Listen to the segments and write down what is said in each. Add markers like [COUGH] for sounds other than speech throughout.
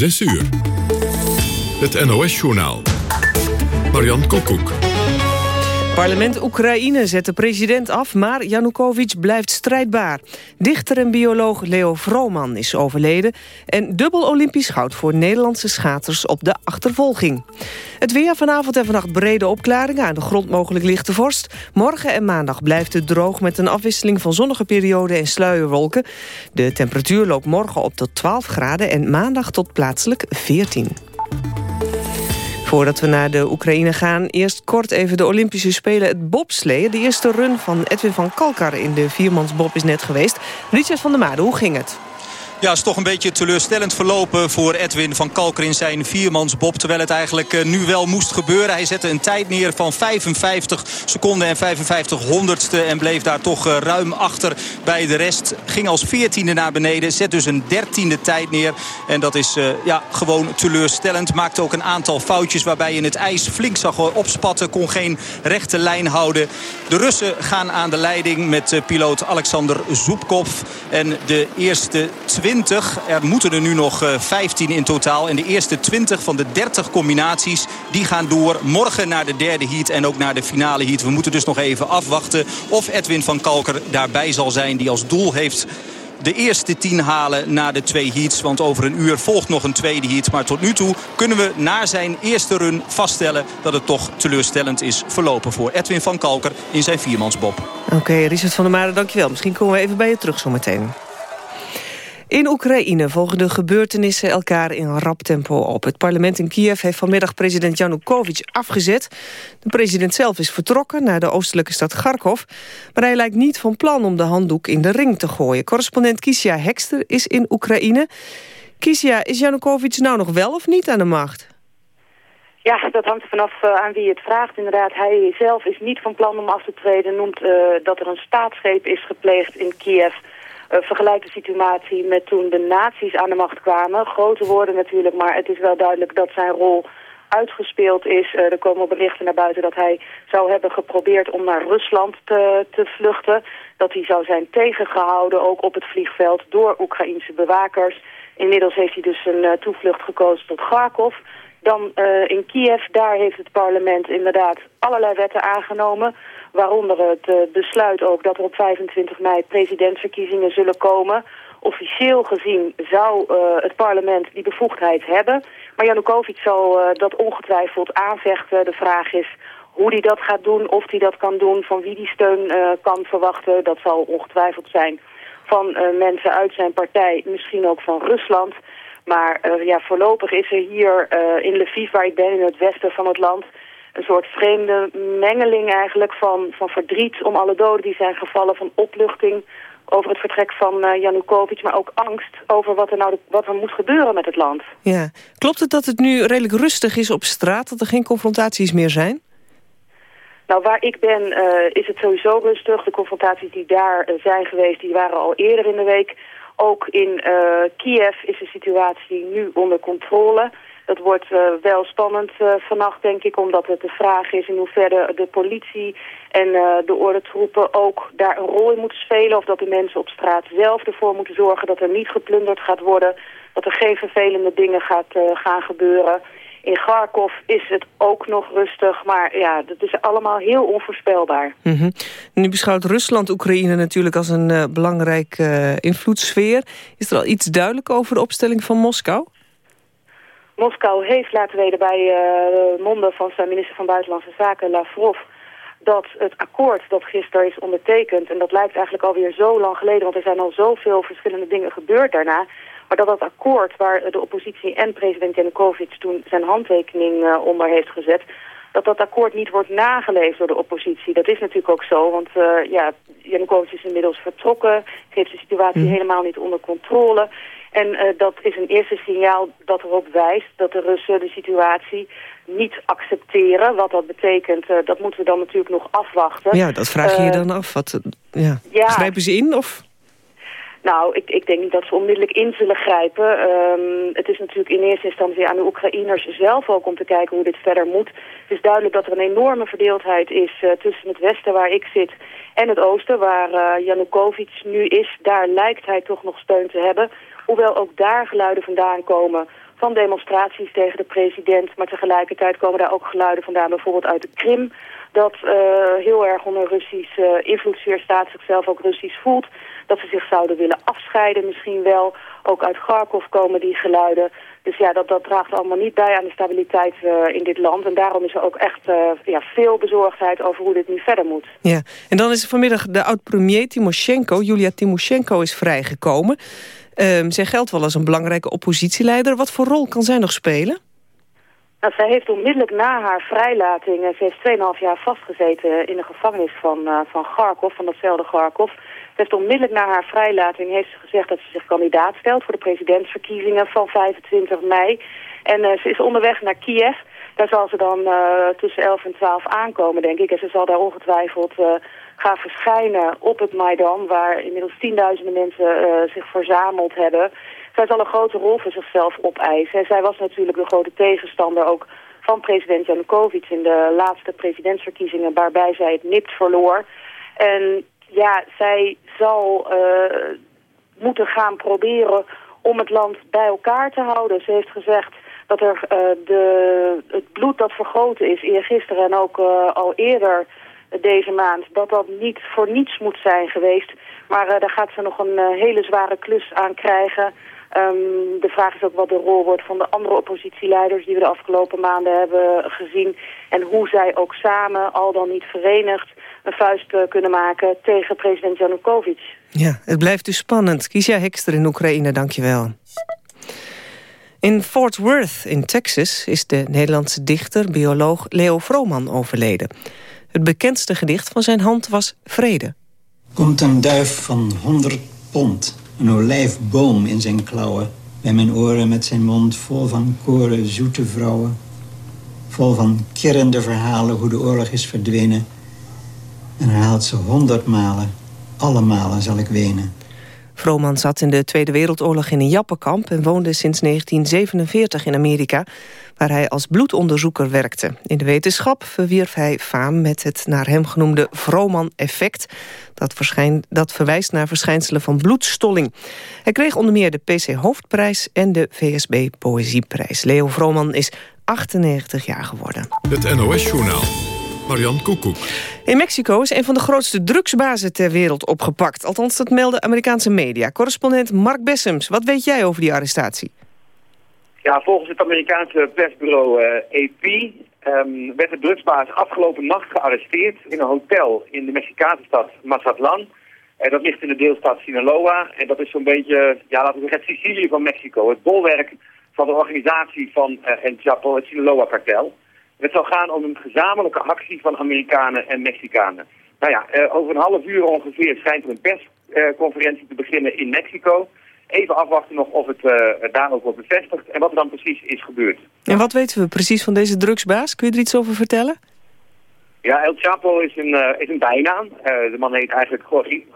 6 uur. Het NOS-journaal. Marian Koekoek. Parlement Oekraïne zet de president af, maar Janukovic blijft strijdbaar. Dichter en bioloog Leo Vrooman is overleden... en dubbel Olympisch goud voor Nederlandse schaters op de achtervolging. Het weer vanavond en vannacht brede opklaringen... aan de grond mogelijk lichte vorst. Morgen en maandag blijft het droog met een afwisseling van zonnige perioden en sluierwolken. De temperatuur loopt morgen op tot 12 graden en maandag tot plaatselijk 14. Voordat we naar de Oekraïne gaan, eerst kort even de Olympische Spelen, het bobsleeën. De eerste run van Edwin van Kalkar in de viermansbob is net geweest. Richard van der Made, hoe ging het? Ja, is toch een beetje teleurstellend verlopen voor Edwin van Kalker in zijn viermansbob. Terwijl het eigenlijk eh, nu wel moest gebeuren. Hij zette een tijd neer van 55 seconden en 55 honderdste. En bleef daar toch eh, ruim achter bij de rest. Ging als veertiende naar beneden. Zet dus een dertiende tijd neer. En dat is uh, ja, gewoon teleurstellend. Maakte ook een aantal foutjes waarbij je het ijs flink zag opspatten. Kon geen rechte lijn houden. De Russen gaan aan de leiding met piloot Alexander Zoepkov. En de eerste twee 20. Er moeten er nu nog 15 eh, in totaal. En de eerste 20 van de 30 combinaties die gaan door. Morgen naar de derde heat en ook naar de finale heat. We moeten dus nog even afwachten of Edwin van Kalker daarbij zal zijn. Die als doel heeft de eerste 10 halen na de twee heats. Want over een uur volgt nog een tweede heat. Maar tot nu toe kunnen we na zijn eerste run vaststellen... dat het toch teleurstellend is verlopen voor Edwin van Kalker in zijn viermansbob. Oké, Richard van der Mare, dankjewel. Misschien komen we even bij je terug zometeen. In Oekraïne volgen de gebeurtenissen elkaar in rap tempo op. Het parlement in Kiev heeft vanmiddag president Janukovic afgezet. De president zelf is vertrokken naar de oostelijke stad Kharkov. Maar hij lijkt niet van plan om de handdoek in de ring te gooien. Correspondent Kisia Hekster is in Oekraïne. Kisia, is Janukovic nou nog wel of niet aan de macht? Ja, dat hangt vanaf uh, aan wie het vraagt. Inderdaad, hij zelf is niet van plan om af te treden. Noemt uh, dat er een staatsgreep is gepleegd in Kiev... Uh, vergelijk de situatie met toen de nazi's aan de macht kwamen. Grote woorden natuurlijk, maar het is wel duidelijk dat zijn rol uitgespeeld is. Uh, er komen berichten naar buiten dat hij zou hebben geprobeerd om naar Rusland te, te vluchten. Dat hij zou zijn tegengehouden, ook op het vliegveld, door Oekraïnse bewakers. Inmiddels heeft hij dus een uh, toevlucht gekozen tot Kharkov. Dan in Kiev, daar heeft het parlement inderdaad allerlei wetten aangenomen Waaronder het uh, besluit ook dat er op 25 mei presidentsverkiezingen zullen komen. Officieel gezien zou uh, het parlement die bevoegdheid hebben. Maar Janukovic zal uh, dat ongetwijfeld aanvechten. De vraag is hoe hij dat gaat doen, of hij dat kan doen, van wie die steun kan verwachten. Dat zal ongetwijfeld zijn van mensen uit zijn partij, misschien ook van Rusland. Maar ja, voorlopig is er hier in Lviv, waar ik ben, in het westen van het land een soort vreemde mengeling eigenlijk van, van verdriet om alle doden die zijn gevallen, van opluchting over het vertrek van uh, Janukovic, maar ook angst over wat er nou wat er moet gebeuren met het land. Ja. Klopt het dat het nu redelijk rustig is op straat, dat er geen confrontaties meer zijn? Nou, waar ik ben uh, is het sowieso rustig. De confrontaties die daar uh, zijn geweest, die waren al eerder in de week. Ook in Kiev is de situatie nu onder controle. Dat wordt uh, wel spannend uh, vannacht, denk ik, omdat het de vraag is in hoeverre de politie en uh, de ordentroepen ook daar een rol in moeten spelen. Of dat de mensen op straat zelf ervoor moeten zorgen dat er niet geplunderd gaat worden. Dat er geen vervelende dingen gaat, gaan gebeuren. In Kharkov is het ook nog rustig, maar ja, dat is allemaal heel onvoorspelbaar. -hmm. Nu beschouwt Rusland Oekraïne natuurlijk als een belangrijke invloedssfeer. Is er al iets duidelijk over de opstelling van Moskou? Moskou heeft laten weten bij uh, monden van zijn minister van Buitenlandse Zaken, Lavrov, dat het akkoord dat gisteren is ondertekend, en dat lijkt eigenlijk alweer zo lang geleden, want er zijn al zoveel verschillende dingen gebeurd daarna, maar dat dat akkoord waar de oppositie en president Yanukovych toen zijn handtekening uh, onder heeft gezet, dat dat akkoord niet wordt nageleefd door de oppositie. Dat is natuurlijk ook zo, want uh, ja, Yanukovych is inmiddels vertrokken, heeft de situatie mm. helemaal niet onder controle. En uh, dat is een eerste signaal dat erop wijst dat de Russen de situatie niet accepteren. Wat dat betekent, uh, dat moeten we dan natuurlijk nog afwachten. Ja, dat vraag je je dan af. Wat, ja. ja. Grijpen ze in of... Nou, ik, ik denk niet dat ze onmiddellijk in zullen grijpen. Um, het is natuurlijk in eerste instantie aan de Oekraïners zelf ook om te kijken hoe dit verder moet. Het is duidelijk dat er een enorme verdeeldheid is uh, tussen het westen waar ik zit en het oosten waar uh, Janukovic nu is. Daar lijkt hij toch nog steun te hebben. Hoewel ook daar geluiden vandaan komen van demonstraties tegen de president. Maar tegelijkertijd komen daar ook geluiden vandaan, bijvoorbeeld uit de Krim... dat uh, heel erg onder Russisch uh, invloedssfeer staat, zichzelf ook Russisch voelt. Dat ze zich zouden willen afscheiden misschien wel. Ook uit Kharkov komen die geluiden. Dus ja, dat, dat draagt allemaal niet bij aan de stabiliteit uh, in dit land. En daarom is er ook echt ja, veel bezorgdheid over hoe dit nu verder moet. Ja, en dan is er vanmiddag de oud-premier Timoshenko, Julia Timoshenko, is vrijgekomen. Um, zij geldt wel als een belangrijke oppositieleider. Wat voor rol kan zij nog spelen? Nou, zij heeft onmiddellijk na haar vrijlating... ze heeft 2,5 jaar vastgezeten in de gevangenis van, uh, van Kharkov, van datzelfde Kharkov... Ze heeft onmiddellijk na haar vrijlating heeft ze gezegd dat ze zich kandidaat stelt voor de presidentsverkiezingen van 25 mei. En uh, ze is onderweg naar Kiev. Daar zal ze dan tussen 11 en 12 aankomen, denk ik. En ze zal daar ongetwijfeld gaan verschijnen op het Maidan, waar inmiddels tienduizenden mensen zich verzameld hebben. Zij zal een grote rol voor zichzelf opeisen. Zij was natuurlijk de grote tegenstander ook van president Janukovic in de laatste presidentsverkiezingen, waarbij zij het nipt verloor. En ja, zij zal uh, moeten gaan proberen om het land bij elkaar te houden. Ze heeft gezegd dat er uh, de, het bloed dat vergoten is, eergisteren en ook al eerder deze maand, dat dat niet voor niets moet zijn geweest. Maar daar gaat ze nog een hele zware klus aan krijgen. Um, de vraag is ook wat de rol wordt van de andere oppositieleiders die we de afgelopen maanden hebben gezien. En hoe zij ook samen, al dan niet verenigd, een vuist uh, kunnen maken tegen president Janukovic. Ja, het blijft dus spannend. Kiesja Hekster in Oekraïne, dankjewel. In Fort Worth in Texas is de Nederlandse dichter, bioloog Leo Vrooman overleden. Het bekendste gedicht van zijn hand was Vrede. Komt een duif van 100 pond een olijfboom in zijn klauwen. Bij mijn oren met zijn mond vol van koren zoete vrouwen. Vol van kirrende verhalen hoe de oorlog is verdwenen. En herhaalt ze honderd malen. Alle malen zal ik wenen. Vrooman zat in de Tweede Wereldoorlog in een jappenkamp... en woonde sinds 1947 in Amerika, waar hij als bloedonderzoeker werkte. In de wetenschap verwierf hij faam met het naar hem genoemde Vrooman-effect... Dat, dat verwijst naar verschijnselen van bloedstolling. Hij kreeg onder meer de PC Hoofdprijs en de VSB Poëzieprijs. Leo Vrooman is 98 jaar geworden. Het NOS-journaal. Marian Koekoek. In Mexico is een van de grootste drugsbazen ter wereld opgepakt. Althans, dat melden Amerikaanse media. Correspondent Mark Bessems, wat weet jij over die arrestatie? Ja, volgens het Amerikaanse persbureau uh, eh, AP um, werd de drugsbaas afgelopen nacht gearresteerd in een hotel in de Mexicaanse stad Mazatlan. En dat ligt in de deelstaat Sinaloa. En dat is zo'n beetje, ja, laten we zeggen, het Sicilië van Mexico. Het bolwerk van de organisatie van uh, El Chapo, het Sinaloa-kartel. Het zal gaan om een gezamenlijke actie van Amerikanen en Mexicanen. Nou ja, uh, over een half uur ongeveer schijnt er een persconferentie te beginnen in Mexico. Even afwachten nog of het uh, daar ook wordt bevestigd en wat er dan precies is gebeurd. En wat weten we precies van deze drugsbaas? Kun je er iets over vertellen? Ja, El Chapo is een, uh, is een bijnaam. Uh, de man heet eigenlijk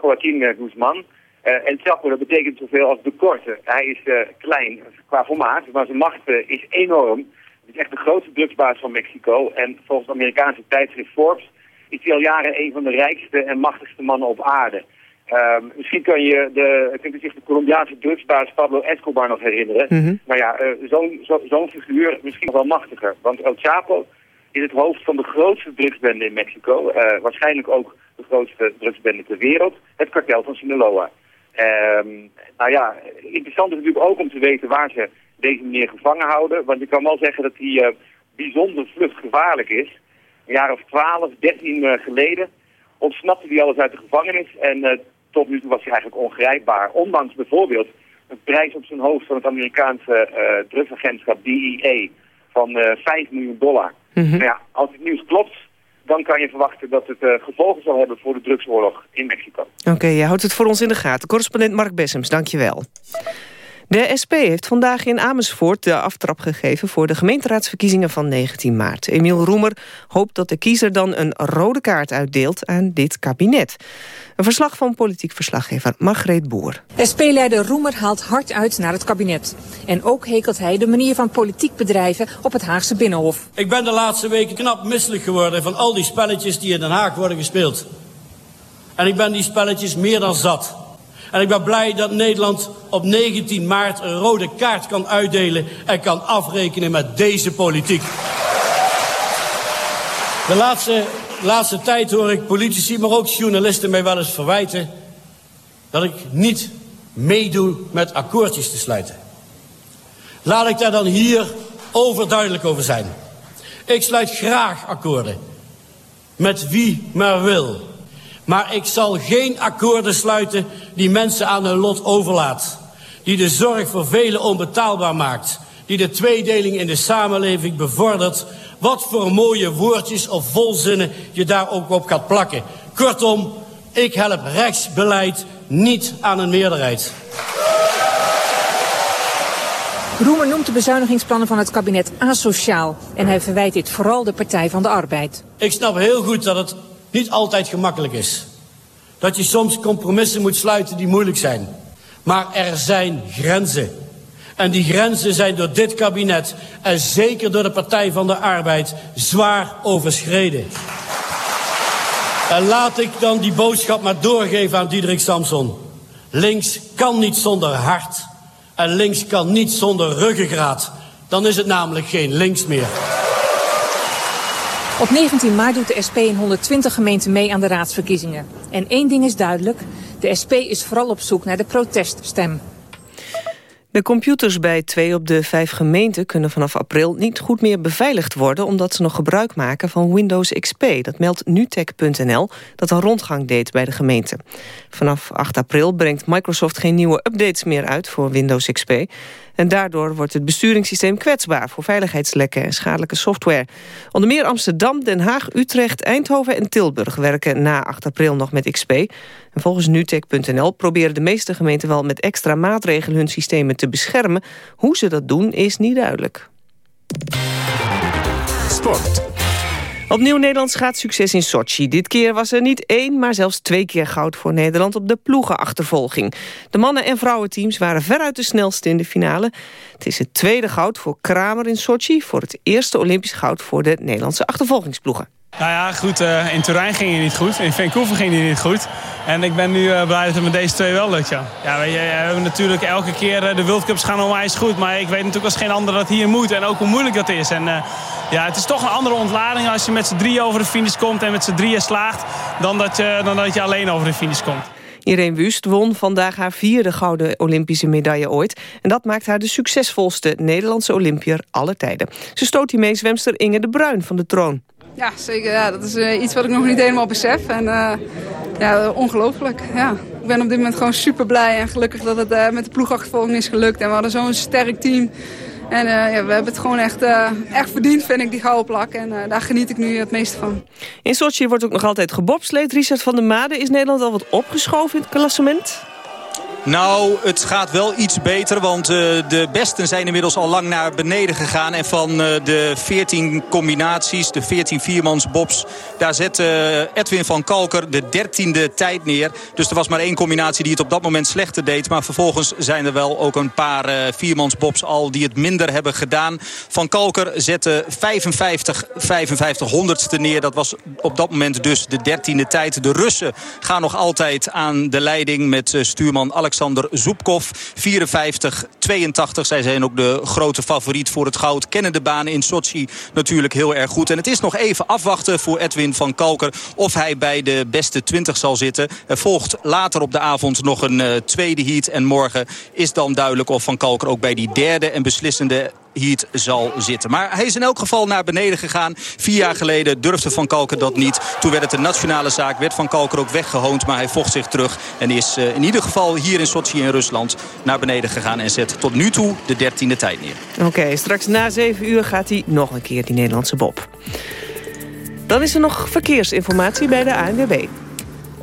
Joaquin Guzman. El Chapo, dat betekent zoveel als de korte. Hij is klein qua formaat, maar zijn macht is enorm. Het is echt de grootste drugsbaas van Mexico. En volgens het Amerikaanse tijdschrift Forbes is hij al jaren een van de rijkste en machtigste mannen op aarde. Um, misschien kan je, de, kunt u zich de Colombiaanse drugsbaas Pablo Escobar nog herinneren. Mm -hmm. Maar ja, uh, zo'n zo, zo figuur misschien nog wel machtiger. Want El Chapo is het hoofd van de grootste drugsbende in Mexico. Uh, waarschijnlijk ook de grootste drugsbende ter wereld. Het kartel van Sinaloa. Um, nou ja, interessant is natuurlijk ook om te weten waar ze deze meneer gevangen houden. Want je kan wel zeggen dat hij uh, bijzonder vluchtgevaarlijk is. Een jaar of 12, 13 geleden ontsnapte hij alles uit de gevangenis. En tot nu toe was hij eigenlijk ongrijpbaar. Ondanks bijvoorbeeld een prijs op zijn hoofd van het Amerikaanse uh, drugsagentschap DEA van uh, eh, 5 miljoen dollar. Mm -hmm. ja, als het nieuws klopt, dan kan je verwachten dat het uh, gevolgen zal hebben voor de drugsoorlog in Mexico. Oké, okay, je houdt het voor ons in de gaten. Correspondent Mark Bessems, dankjewel. De SP heeft vandaag in Amersfoort de aftrap gegeven... voor de gemeenteraadsverkiezingen van 19 maart. Emiel Roemer hoopt dat de kiezer dan een rode kaart uitdeelt aan dit kabinet. Een verslag van politiek verslaggever Margreet Boer. SP-leider Roemer haalt hard uit naar het kabinet. En ook hekelt hij de manier van politiek bedrijven op het Haagse Binnenhof. Ik ben de laatste weken knap misselijk geworden van al die spelletjes die in Den Haag worden gespeeld. En ik ben die spelletjes meer dan zat. En ik ben blij dat Nederland op 19 maart een rode kaart kan uitdelen... en kan afrekenen met deze politiek. De laatste, laatste tijd hoor ik politici, maar ook journalisten mij wel eens verwijten... dat ik niet meedoe met akkoordjes te sluiten. Laat ik daar dan hier overduidelijk over zijn. Ik sluit graag akkoorden. Met wie maar wil. Maar ik zal geen akkoorden sluiten die mensen aan hun lot overlaat. Die de zorg voor velen onbetaalbaar maakt. Die de tweedeling in de samenleving bevordert. Wat voor mooie woordjes of volzinnen je daar ook op gaat plakken. Kortom, ik help rechtsbeleid niet aan een meerderheid. Roemer noemt de bezuinigingsplannen van het kabinet asociaal. En hij verwijt dit vooral de Partij van de Arbeid. Ik snap heel goed dat het niet altijd gemakkelijk is. Dat je soms compromissen moet sluiten die moeilijk zijn. Maar er zijn grenzen. En die grenzen zijn door dit kabinet en zeker door de Partij van de Arbeid zwaar overschreden. En laat ik dan die boodschap maar doorgeven aan Diederik Samson. Links kan niet zonder hart. En links kan niet zonder ruggengraat. Dan is het namelijk geen links meer. Op 19 maart doet de SP in 120 gemeenten mee aan de raadsverkiezingen. En één ding is duidelijk. De SP is vooral op zoek naar de proteststem. De computers bij twee op de vijf gemeenten kunnen vanaf april niet goed meer beveiligd worden omdat ze nog gebruik maken van Windows XP. Dat meldt nutech.nl dat een rondgang deed bij de gemeente. Vanaf 8 april brengt Microsoft geen nieuwe updates meer uit voor Windows XP. En daardoor wordt het besturingssysteem kwetsbaar voor veiligheidslekken en schadelijke software. Onder meer Amsterdam, Den Haag, Utrecht, Eindhoven en Tilburg werken na 8 april nog met XP. En volgens nutech.nl proberen de meeste gemeenten wel met extra maatregelen hun systemen te beschermen. Hoe ze dat doen is niet duidelijk. Sport. Opnieuw Nederlands succes in Sochi. Dit keer was er niet één, maar zelfs twee keer goud voor Nederland op de ploegenachtervolging. De mannen- en vrouwenteams waren veruit de snelste in de finale. Het is het tweede goud voor Kramer in Sochi, voor het eerste Olympisch goud voor de Nederlandse achtervolgingsploegen. Nou ja, goed, uh, in Turijn ging hij niet goed. In Vancouver ging hij niet goed. En ik ben nu uh, blij dat het met deze twee wel lukt, ja. Ja, we, we hebben natuurlijk elke keer... De World Cups gaan onwijs goed. Maar ik weet natuurlijk als geen ander dat hier moet. En ook hoe moeilijk dat is. En ja, het is toch een andere ontlading als je met z'n drieën over de finish komt... en met z'n drieën slaagt, dan dat, je, dan dat je alleen over de finish komt. Irene Wust won vandaag haar vierde gouden Olympische medaille ooit. En dat maakt haar de succesvolste Nederlandse Olympier aller tijden. Ze stoot hiermee zwemster Inge de Bruin van de troon. Ja, zeker. Ja, dat is uh, iets wat ik nog niet helemaal besef. En uh, ja, ongelooflijk. Ja. Ik ben op dit moment gewoon super blij en gelukkig dat het uh, met de ploegachtervolging is gelukt. En we hadden zo'n sterk team. En ja, we hebben het gewoon echt, echt verdiend, vind ik, die gouden plak. En daar geniet ik nu het meeste van. In Sochi wordt ook nog altijd gebobsleed. Richard van der Made, is Nederland al wat opgeschoven in het klassement? Nou, het gaat wel iets beter, want uh, de besten zijn inmiddels al lang naar beneden gegaan. En van uh, de 14 combinaties, de 14 viermansbobs, daar zet uh, Edwin van Kalker de dertiende tijd neer. Dus er was maar één combinatie die het op dat moment slechter deed. Maar vervolgens zijn er wel ook een paar viermansbobs al die het minder hebben gedaan. Van Kalker zette 55, 55 honderdste neer. Dat was op dat moment dus de dertiende tijd. De Russen gaan nog altijd aan de leiding met stuurman Alex Alexander Zoepkov. 54, 82. Zij zijn ook de grote favoriet voor het goud. Kennen de baan in Sochi natuurlijk heel erg goed. En het is nog even afwachten voor Edwin van Kalker... of hij bij de beste 20 zal zitten. Er volgt later op de avond nog een uh, tweede heat. En morgen is dan duidelijk of Van Kalker ook bij die derde en beslissende heat zal zitten. Maar hij is in elk geval naar beneden gegaan. Vier jaar geleden durfde Van Kalker dat niet. Toen werd het een nationale zaak. Werd Van Kalker ook weggehoond. Maar hij vocht zich terug. En is uh, in ieder geval hier in Sochi in Rusland naar beneden gegaan. En zet tot nu toe de dertiende tijd neer. Oké, straks na zeven uur gaat hij nog een keer die Nederlandse bob. Dan is er nog verkeersinformatie bij de ANWB.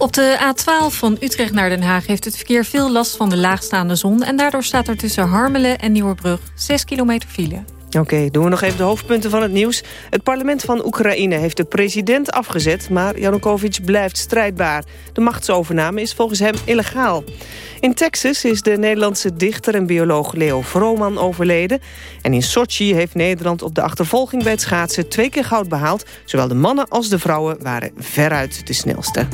Op de A12 van Utrecht naar Den Haag heeft het verkeer veel last van de laagstaande zon... en daardoor staat er tussen Harmelen en Nieuwerbrug 6 kilometer file. Oké, doen we nog even de hoofdpunten van het nieuws. Het parlement van Oekraïne heeft de president afgezet... maar Janukovic blijft strijdbaar. De machtsovername is volgens hem illegaal. In Texas is de Nederlandse dichter en bioloog Leo Vrooman overleden. En in Sochi heeft Nederland op de achtervolging bij het schaatsen... twee keer goud behaald. Zowel de mannen als de vrouwen waren veruit de snelste.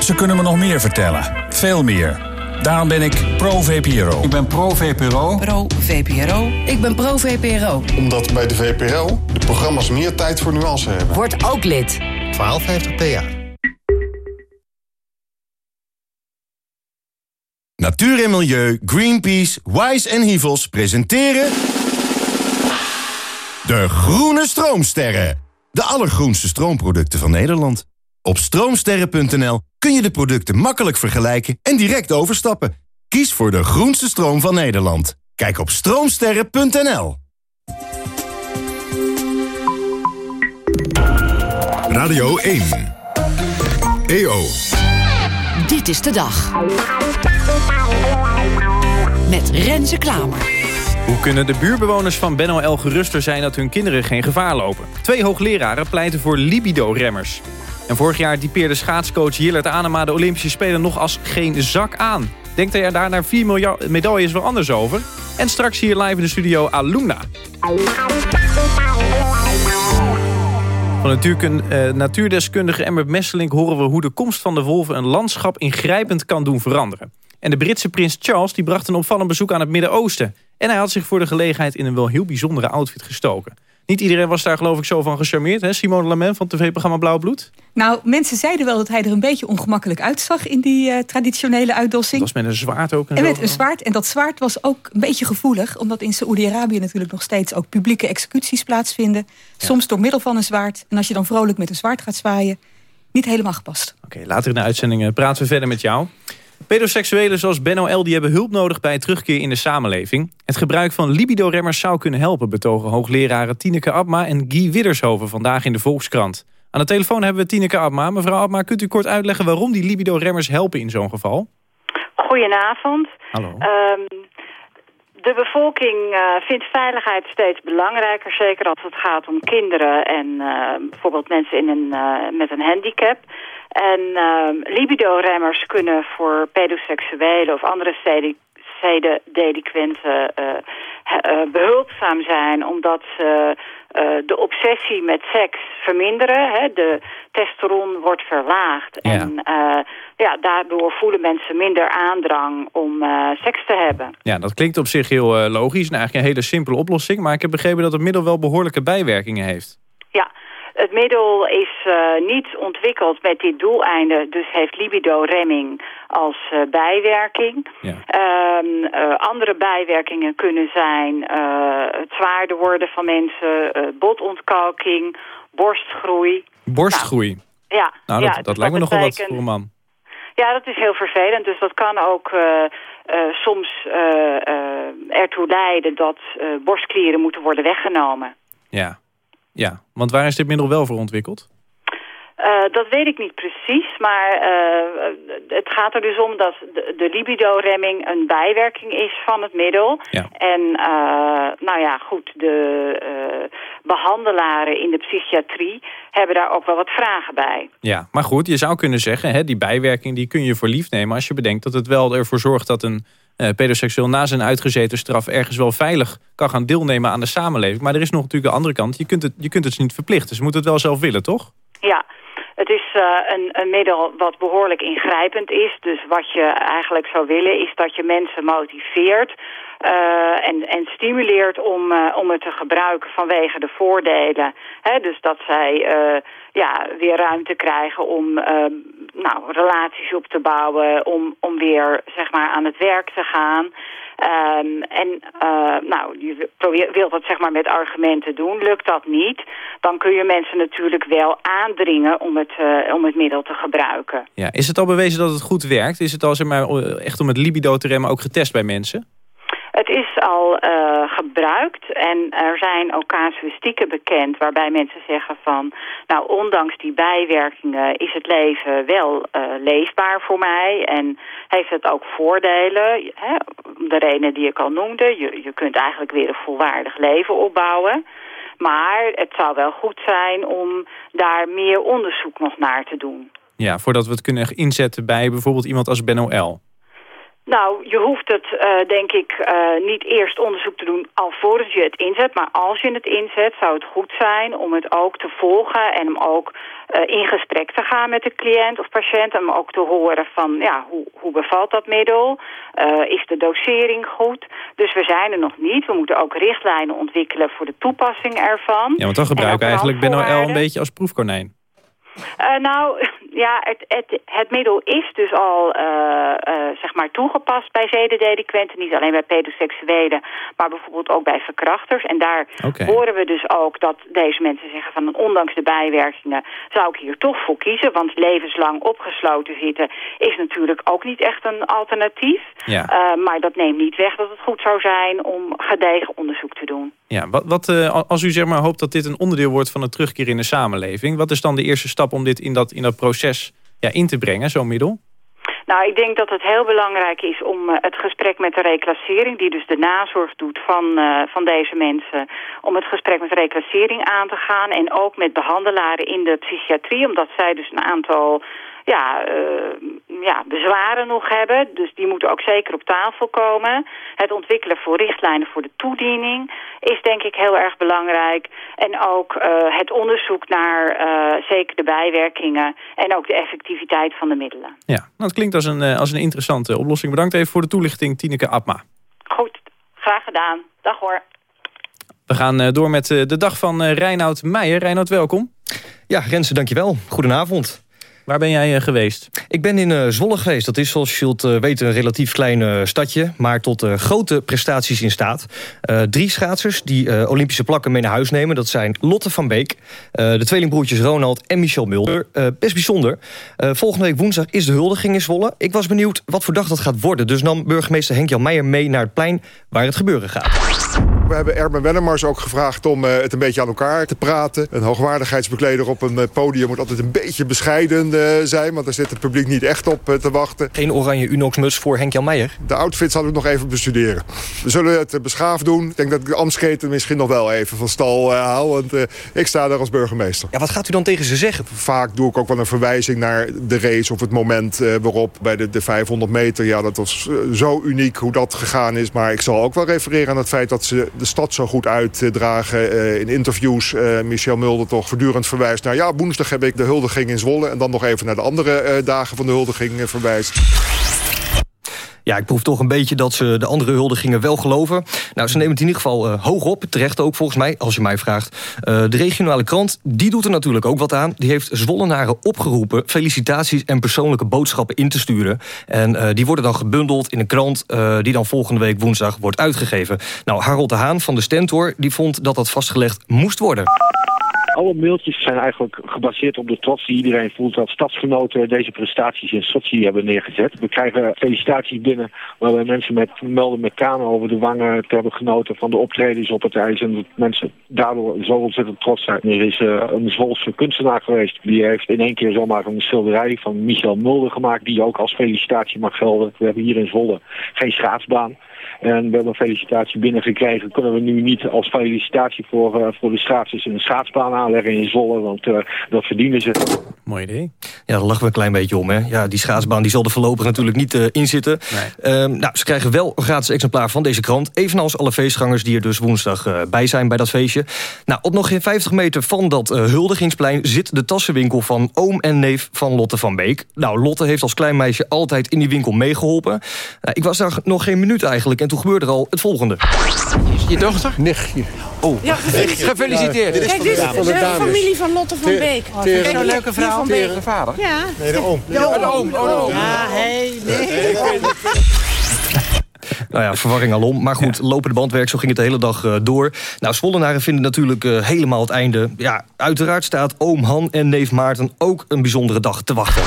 Ze kunnen me nog meer vertellen. Veel meer. Daarom ben ik pro-VPRO. Ik ben pro-VPRO. Pro-VPRO. Ik ben pro-VPRO. Omdat bij de VPRO de programma's meer tijd voor nuance hebben. Word ook lid. 1250 PA. Natuur en Milieu, Greenpeace, Wise en Hivels presenteren... De Groene Stroomsterren. De allergroenste stroomproducten van Nederland. Op stroomsterren.nl kun je de producten makkelijk vergelijken en direct overstappen. Kies voor de groenste stroom van Nederland. Kijk op stroomsterren.nl. Radio 1. EO. Dit is de dag. Met Renze Klamer. Hoe kunnen de buurbewoners van Ben geruster zijn dat hun kinderen geen gevaar lopen? Twee hoogleraren pleiten voor libido-remmers. En vorig jaar typeerde schaatscoach Jillert Anema de Olympische Spelen nog als geen zak aan. Denkt hij er daar naar vier medailles wel anders over? En straks hier live in de studio Alumna. Van uh, natuurdeskundige Emmer Messelink horen we hoe de komst van de wolven een landschap ingrijpend kan doen veranderen. En de Britse prins Charles die bracht een opvallend bezoek aan het Midden-Oosten. En hij had zich voor de gelegenheid in een wel heel bijzondere outfit gestoken. Niet iedereen was daar geloof ik zo van gecharmeerd. Hè? Simone Lament van tv-programma Blauw Bloed. Nou, mensen zeiden wel dat hij er een beetje ongemakkelijk uitzag... in die uh, traditionele uitdossing. Dat was met een zwaard ook. En, en met een zwaard. En dat zwaard was ook een beetje gevoelig. Omdat in Saoedi-Arabië natuurlijk nog steeds ook publieke executies plaatsvinden. Soms door middel van een zwaard. En als je dan vrolijk met een zwaard gaat zwaaien... niet helemaal gepast. Oké, later in de uitzending eh, praten we verder met jou. Pedoseksuelen zoals Ben L. die hebben hulp nodig bij het terugkeer in de samenleving. Het gebruik van libido-remmers zou kunnen helpen... betogen hoogleraren Tineke Abma en Guy Widdershoven vandaag in de Volkskrant. Aan de telefoon hebben we Tineke Abma. Mevrouw Abma, kunt u kort uitleggen waarom die libido-remmers helpen in zo'n geval? Goedenavond. Hallo. Um, de bevolking uh, vindt veiligheid steeds belangrijker, zeker als het gaat om kinderen en uh, bijvoorbeeld mensen in een, uh, met een handicap. En uh, libido-remmers kunnen voor pedoseksuelen of andere zedendelinquenten uh, uh, behulpzaam zijn... omdat ze uh, de obsessie met seks verminderen. Hè? De testosteron wordt verlaagd. Ja. En ja, daardoor voelen mensen minder aandrang om seks te hebben. Ja, dat klinkt op zich heel logisch. En eigenlijk een hele simpele oplossing. Maar ik heb begrepen dat het middel wel behoorlijke bijwerkingen heeft. Ja, het middel is uh, niet ontwikkeld met dit doeleinde, dus heeft libido-remming als uh, bijwerking. Ja. Um, uh, andere bijwerkingen kunnen zijn het zwaarder worden van mensen, botontkalking, borstgroei. Borstgroei? Nou, ja. Nou, dat, ja, dat lijkt me nogal wat voor een man. Ja, dat is heel vervelend. Dus dat kan ook soms ertoe leiden dat borstklieren moeten worden weggenomen. Ja. Ja, want waar is dit middel wel voor ontwikkeld? Uh, dat weet ik niet precies, maar uh, het gaat er dus om dat de, de libido-remming een bijwerking is van het middel. Ja. En uh, nou ja, goed, de behandelaren in de psychiatrie hebben daar ook wel wat vragen bij. Ja, maar goed, je zou kunnen zeggen, hè, die bijwerking die kun je voor lief nemen als je bedenkt dat het wel ervoor zorgt dat een pedoseksueel na zijn uitgezeten straf ergens wel veilig kan gaan deelnemen aan de samenleving. Maar er is nog natuurlijk de andere kant. Je kunt het, je kunt het niet verplichten. Ze moeten het wel zelf willen, toch? Ja, het is uh, een, een, middel wat behoorlijk ingrijpend is. Dus wat je eigenlijk zou willen is dat je mensen motiveert... Uh, en, en, stimuleert om, om het te gebruiken vanwege de voordelen. Dus dat zij ja, weer ruimte krijgen om nou, relaties op te bouwen... Om, om weer zeg maar, aan het werk te gaan... Um, en uh, nou, je wilt dat zeg maar met argumenten doen. Lukt dat niet, dan kun je mensen natuurlijk wel aandringen om het, uh, om het middel te gebruiken. Ja, is het al bewezen dat het goed werkt? Is het al zeg maar, echt om het libido te remmen ook getest bij mensen? Is al uh, gebruikt en er zijn ook casuïstieken bekend waarbij mensen zeggen van... nou, ondanks die bijwerkingen is het leven wel uh, leefbaar voor mij en heeft het ook voordelen. Hè, de redenen die ik al noemde, je, je kunt eigenlijk weer een volwaardig leven opbouwen. Maar het zou wel goed zijn om daar meer onderzoek nog naar te doen. Ja, voordat we het kunnen inzetten bij bijvoorbeeld iemand als Ben OL. Nou, je hoeft het, uh, denk ik, uh, niet eerst onderzoek te doen alvorens je het inzet. Maar als je het inzet, zou het goed zijn om het ook te volgen en om ook uh, in gesprek te gaan met de cliënt of patiënt. En ook te horen van, ja, hoe, hoe bevalt dat middel? is de dosering goed? Dus we zijn er nog niet. We moeten ook richtlijnen ontwikkelen voor de toepassing ervan. Ja, want dan gebruik ik eigenlijk Benno L een beetje als proefkonijn. Uh, nou, [LAUGHS] ja, het, het, het middel is dus al uh, uh, zeg maar toegepast bij zedendelinquenten. Niet alleen bij pedoseksuelen, maar bijvoorbeeld ook bij verkrachters. En daar okay. horen we dus ook dat deze mensen zeggen van... ondanks de bijwerkingen zou ik hier toch voor kiezen. Want levenslang opgesloten zitten is natuurlijk ook niet echt een alternatief. Ja. maar dat neemt niet weg dat het goed zou zijn om gedegen onderzoek te doen. Ja, wat, wat als u zeg maar hoopt dat dit een onderdeel wordt van een terugkeer in de samenleving... wat is dan de eerste stap om dit in dat, in dat proces ja, in te brengen, zo'n middel? Nou, ik denk dat het heel belangrijk is om uh, het gesprek met de reclassering... die dus de nazorg doet van, uh, van deze mensen... om het gesprek met reclassering aan te gaan... en ook met behandelaren in de psychiatrie... omdat zij dus een aantal ja, uh, ja, bezwaren nog hebben. Dus die moeten ook zeker op tafel komen. Het ontwikkelen voor richtlijnen voor de toediening is denk ik heel erg belangrijk. En ook uh, het onderzoek naar uh, zeker de bijwerkingen en ook de effectiviteit van de middelen. Ja, nou, dat klinkt als een, als een interessante oplossing. Bedankt even voor de toelichting, Tineke Abma. Goed, graag gedaan. Dag hoor. We gaan door met de dag van Reinoud Meijer. Reinoud, welkom. Ja, Renze, dankjewel. Goedenavond. Waar ben jij uh, geweest? Ik ben in uh, Zwolle geweest. Dat is zoals je zult uh, weten een relatief klein stadje... maar tot grote prestaties in staat. drie schaatsers die Olympische plakken mee naar huis nemen. Dat zijn Lotte van Beek, de tweelingbroertjes Ronald en Michel Mulder. best bijzonder. volgende week woensdag is de huldiging in Zwolle. Ik was benieuwd wat voor dag dat gaat worden. Dus nam burgemeester Henk-Jan Meijer mee naar het plein waar het gebeuren gaat. We hebben Erben Wennemars ook gevraagd om uh, het een beetje aan elkaar te praten. Een hoogwaardigheidsbekleder op een uh, podium moet altijd een beetje bescheiden uh, zijn... want daar zit het publiek niet echt op te wachten. Geen oranje Unox-muts voor Henk-Jan Meijer? De outfits hadden we nog even bestuderen. We zullen het beschaafd doen. Ik denk dat ik de Amsketen misschien nog wel even van stal haal... want ik sta daar als burgemeester. Ja, wat gaat u dan tegen ze zeggen? Vaak doe ik ook wel een verwijzing naar de race... of het moment waarop bij de, de 500 meter... ja, dat was zo uniek hoe dat gegaan is. Maar ik zal ook wel refereren aan het feit dat ze de stad zo goed uitdragen. Uh, in interviews uh, Michel Mulder toch voortdurend verwijst naar... ja, woensdag heb ik de huldiging in Zwolle... en dan nog even naar de andere uh, dagen van de huldiging verwijst. Ja, ik proef toch een beetje dat ze de andere huldigingen wel geloven. Nou, ze nemen het in ieder geval uh, hoog op. Terecht ook volgens mij, als je mij vraagt. Uh, de regionale krant, die doet er natuurlijk ook wat aan. Die heeft Zwollenaren opgeroepen felicitaties en persoonlijke boodschappen in te sturen. En uh, die worden dan gebundeld in een krant... die dan volgende week woensdag wordt uitgegeven. Nou, Harold de Haan van de Stentor, die vond dat dat vastgelegd moest worden. Alle mailtjes zijn eigenlijk gebaseerd op de trots die iedereen voelt dat stadsgenoten deze prestaties in Sochi hebben neergezet. We krijgen felicitaties binnen waarbij mensen met, melden met kanen over de wangen te hebben genoten van de optredens op het ijs. En dat mensen daardoor zo ontzettend trots zijn. Er is uh, een Zwolse kunstenaar geweest die heeft in één keer zomaar een schilderij van Michel Mulder gemaakt die ook als felicitatie mag gelden. We hebben hier in Zwolle geen schaatsbaan. En we hebben een felicitatie binnengekregen. Kunnen we nu niet als felicitatie voor, uh, voor de schaatsers een schaatsbaan aanleggen in Zwolle. Want uh, dat verdienen ze. Mooi idee. Ja, daar lachen we een klein beetje om. Hè? Ja, die schaatsbaan die zal er voorlopig natuurlijk niet uh, in zitten. Nee. Uh, nou, ze krijgen wel een gratis exemplaar van deze krant. Evenals alle feestgangers die er dus woensdag bij zijn bij dat feestje. Nou, op nog geen 50 meter van dat huldigingsplein zit de tassenwinkel van oom en neef van Lotte van Beek. Nou, Lotte heeft als klein meisje altijd in die winkel meegeholpen. Nou, ik was daar nog geen minuut eigenlijk en toen gebeurde er al het volgende. Je dochter? Nichtje. Oh, ja, gefeliciteerd. Ja, is Kijk, dit is de, de familie van Lotte van Beek. Oh, Kijk, een leuke vrouw. Van Beek. De vader? Ja. Nee, de oom. De oom. Oh, de oom. Ah, hey, nee. [LAUGHS] Nou ja, verwarring alom. Maar goed, ja. lopende bandwerk, zo ging het de hele dag uh, door. Nou, Zwollenaren vinden natuurlijk uh, helemaal het einde. Ja, uiteraard staat oom Han en neef Maarten ook een bijzondere dag te wachten.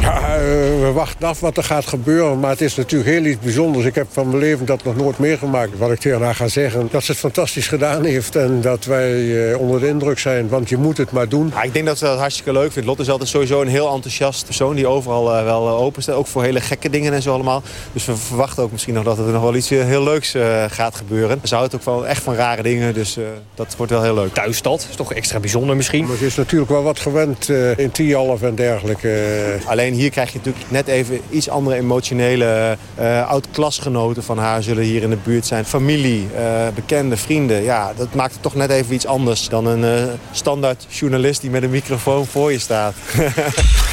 Ja, uh, we wachten af wat er gaat gebeuren. Maar het is natuurlijk heel iets bijzonders. Ik heb van mijn leven dat nog nooit meegemaakt. Wat ik tegen haar ga zeggen, dat ze het fantastisch gedaan heeft. En dat wij onder de indruk zijn. Want je moet het maar doen. Ja, ik denk dat ze dat hartstikke leuk vindt. Lotte is altijd sowieso een heel enthousiast persoon... die overal wel open staat. Ook voor hele gekke dingen en zo allemaal. Dus we verwachten ook misschien nog dat het nog wel iets heel leuks uh, gaat gebeuren. Ze houdt ook wel echt van rare dingen, dus uh, dat wordt wel heel leuk. Thuisstad, is toch extra bijzonder misschien? Maar ze is natuurlijk wel wat gewend uh, in Tialf en dergelijke. Alleen Alleen hier krijg je natuurlijk net even iets andere emotionele... Uh, oud-klasgenoten van haar zullen hier in de buurt zijn. Familie, uh, bekende, vrienden. Ja, dat maakt het toch net even iets anders dan een uh, standaard journalist... die met een microfoon voor je staat. [LAUGHS]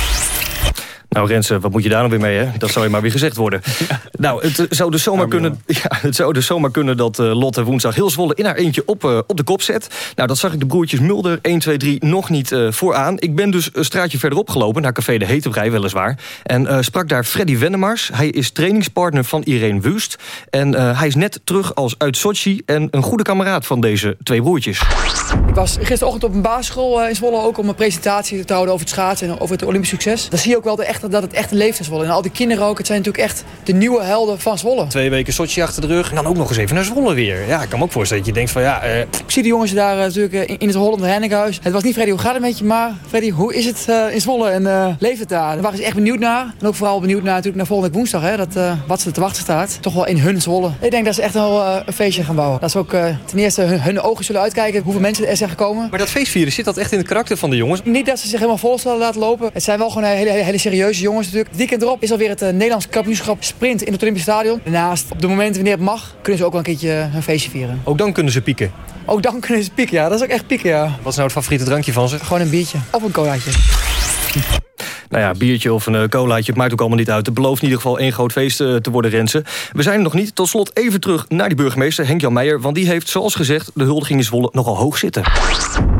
Nou Rensen, wat moet je daar nou weer mee, hè? Dat zou je maar weer gezegd worden. [LAUGHS] Nou, het zou dus zomaar, kunnen, [LAUGHS] ja, het zou dus zomaar kunnen dat uh, Lotte woensdag heel Zwolle in haar eentje op, uh, op de kop zet. Nou, dat zag ik de broertjes Mulder 1, 2, 3 nog niet uh, vooraan. Ik ben dus een straatje verderop gelopen, naar Café de Hetebrei weliswaar. En sprak daar Freddy Wennemars. Hij is trainingspartner van Irene Wust. En hij is net terug als uit Sochi en een goede kameraad van deze twee broertjes. Ik was gisterochtend op een basisschool in Zwolle ook om een presentatie te houden over het schaatsen en over het Olympisch succes. Dan zie je ook wel de echte, dat het echt een leeft in Zwolle. En al die kinderen ook, het zijn natuurlijk echt de nieuwe helden van Zwolle. Twee weken Sochi achter de rug en dan ook nog eens even naar Zwolle weer. Ja, ik kan me ook voorstellen dat je denkt van ja... Uh... Ik zie de jongens daar uh, natuurlijk in, in het Holland Heinekenhuis. Het was niet Freddy, hoe gaat het met je? Maar Freddy, hoe is het in Zwolle en leeft het daar? Daar waren ze echt benieuwd naar. En ook vooral benieuwd naar, natuurlijk naar volgende week woensdag. Hè, dat, wat ze te wachten staat. Toch wel in hun Zwolle. Ik denk dat ze echt wel een feestje gaan bouwen. Dat ze ook ten eerste hun, hun, ogen zullen uitkijken hoeveel mensen er zijn gekomen. Maar dat feestvieren, zit dat echt in het karakter van de jongens? Niet dat ze zich helemaal vol zullen laten lopen. Het zijn wel gewoon hele, hele, hele serieuze jongens natuurlijk. Het weekend erop is alweer het uh, Nederlands kampioenschap sprint in het Olympisch Stadion. Daarnaast, op de momenten wanneer het mag, kunnen ze ook wel een keertje een feestje vieren. Ook dan kunnen ze pieken? Ook dan [LAUGHS] kunnen ze pieken, ja. Dat is ook echt pieken, ja. Wat is nou het favoriete drankje van ze? Gewoon een biertje. Of een colaatje. Nou ja, biertje of een uh, colaatje, het maakt ook allemaal niet uit. Het belooft in ieder geval één groot feest uh, te worden, Rensen. We zijn er nog niet. Tot slot even terug naar die burgemeester, Henk-Jan Meijer. Want die heeft, zoals gezegd, de huldiging in Zwolle nogal hoog zitten.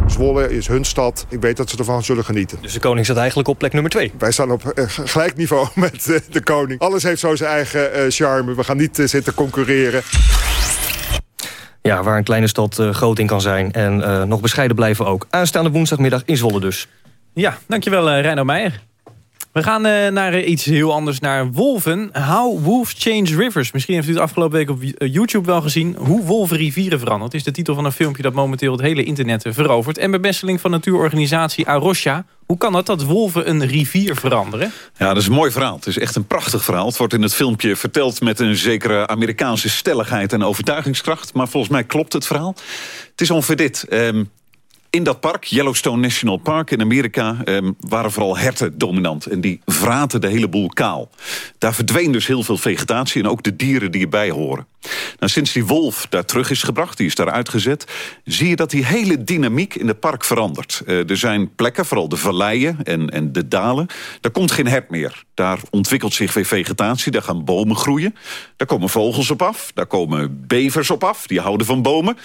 Zwolle is hun stad. Ik weet dat ze ervan zullen genieten. Dus de koning staat eigenlijk op plek nummer twee? Wij staan op uh, gelijk niveau [LAUGHS] met de koning. Alles heeft zo zijn eigen charme. We gaan niet zitten concurreren. Ja, waar een kleine stad uh, groot in kan zijn. En uh, nog bescheiden blijven ook. Aanstaande woensdagmiddag in Zwolle dus. Ja, dankjewel uh, Reino Meijer. We gaan uh, naar iets heel anders, naar wolven. How Wolves Change Rivers. Misschien heeft u het afgelopen week op YouTube wel gezien. Hoe wolven rivieren verandert. is de titel van een filmpje dat momenteel het hele internet verovert. En bemesseling van natuurorganisatie Arosha. Hoe kan het dat wolven een rivier veranderen? Ja, dat is een mooi verhaal. Het is echt een prachtig verhaal. Het wordt in het filmpje verteld met een zekere Amerikaanse stelligheid en overtuigingskracht. Maar volgens mij klopt het verhaal. Het is ongeveer dit. Um, in dat park, Yellowstone National Park in Amerika... Eh, waren vooral herten dominant. En die vraten de hele boel kaal. Daar verdween dus heel veel vegetatie... en ook de dieren die erbij horen. Nou, sinds die wolf daar terug is gebracht, die is daar uitgezet... zie je dat die hele dynamiek in het park verandert. Uh, er zijn plekken, vooral de valleien en, en de dalen... daar komt geen hert meer. Daar ontwikkelt zich weer vegetatie, daar gaan bomen groeien. Daar komen vogels op af, daar komen bevers op af... die houden van bomen.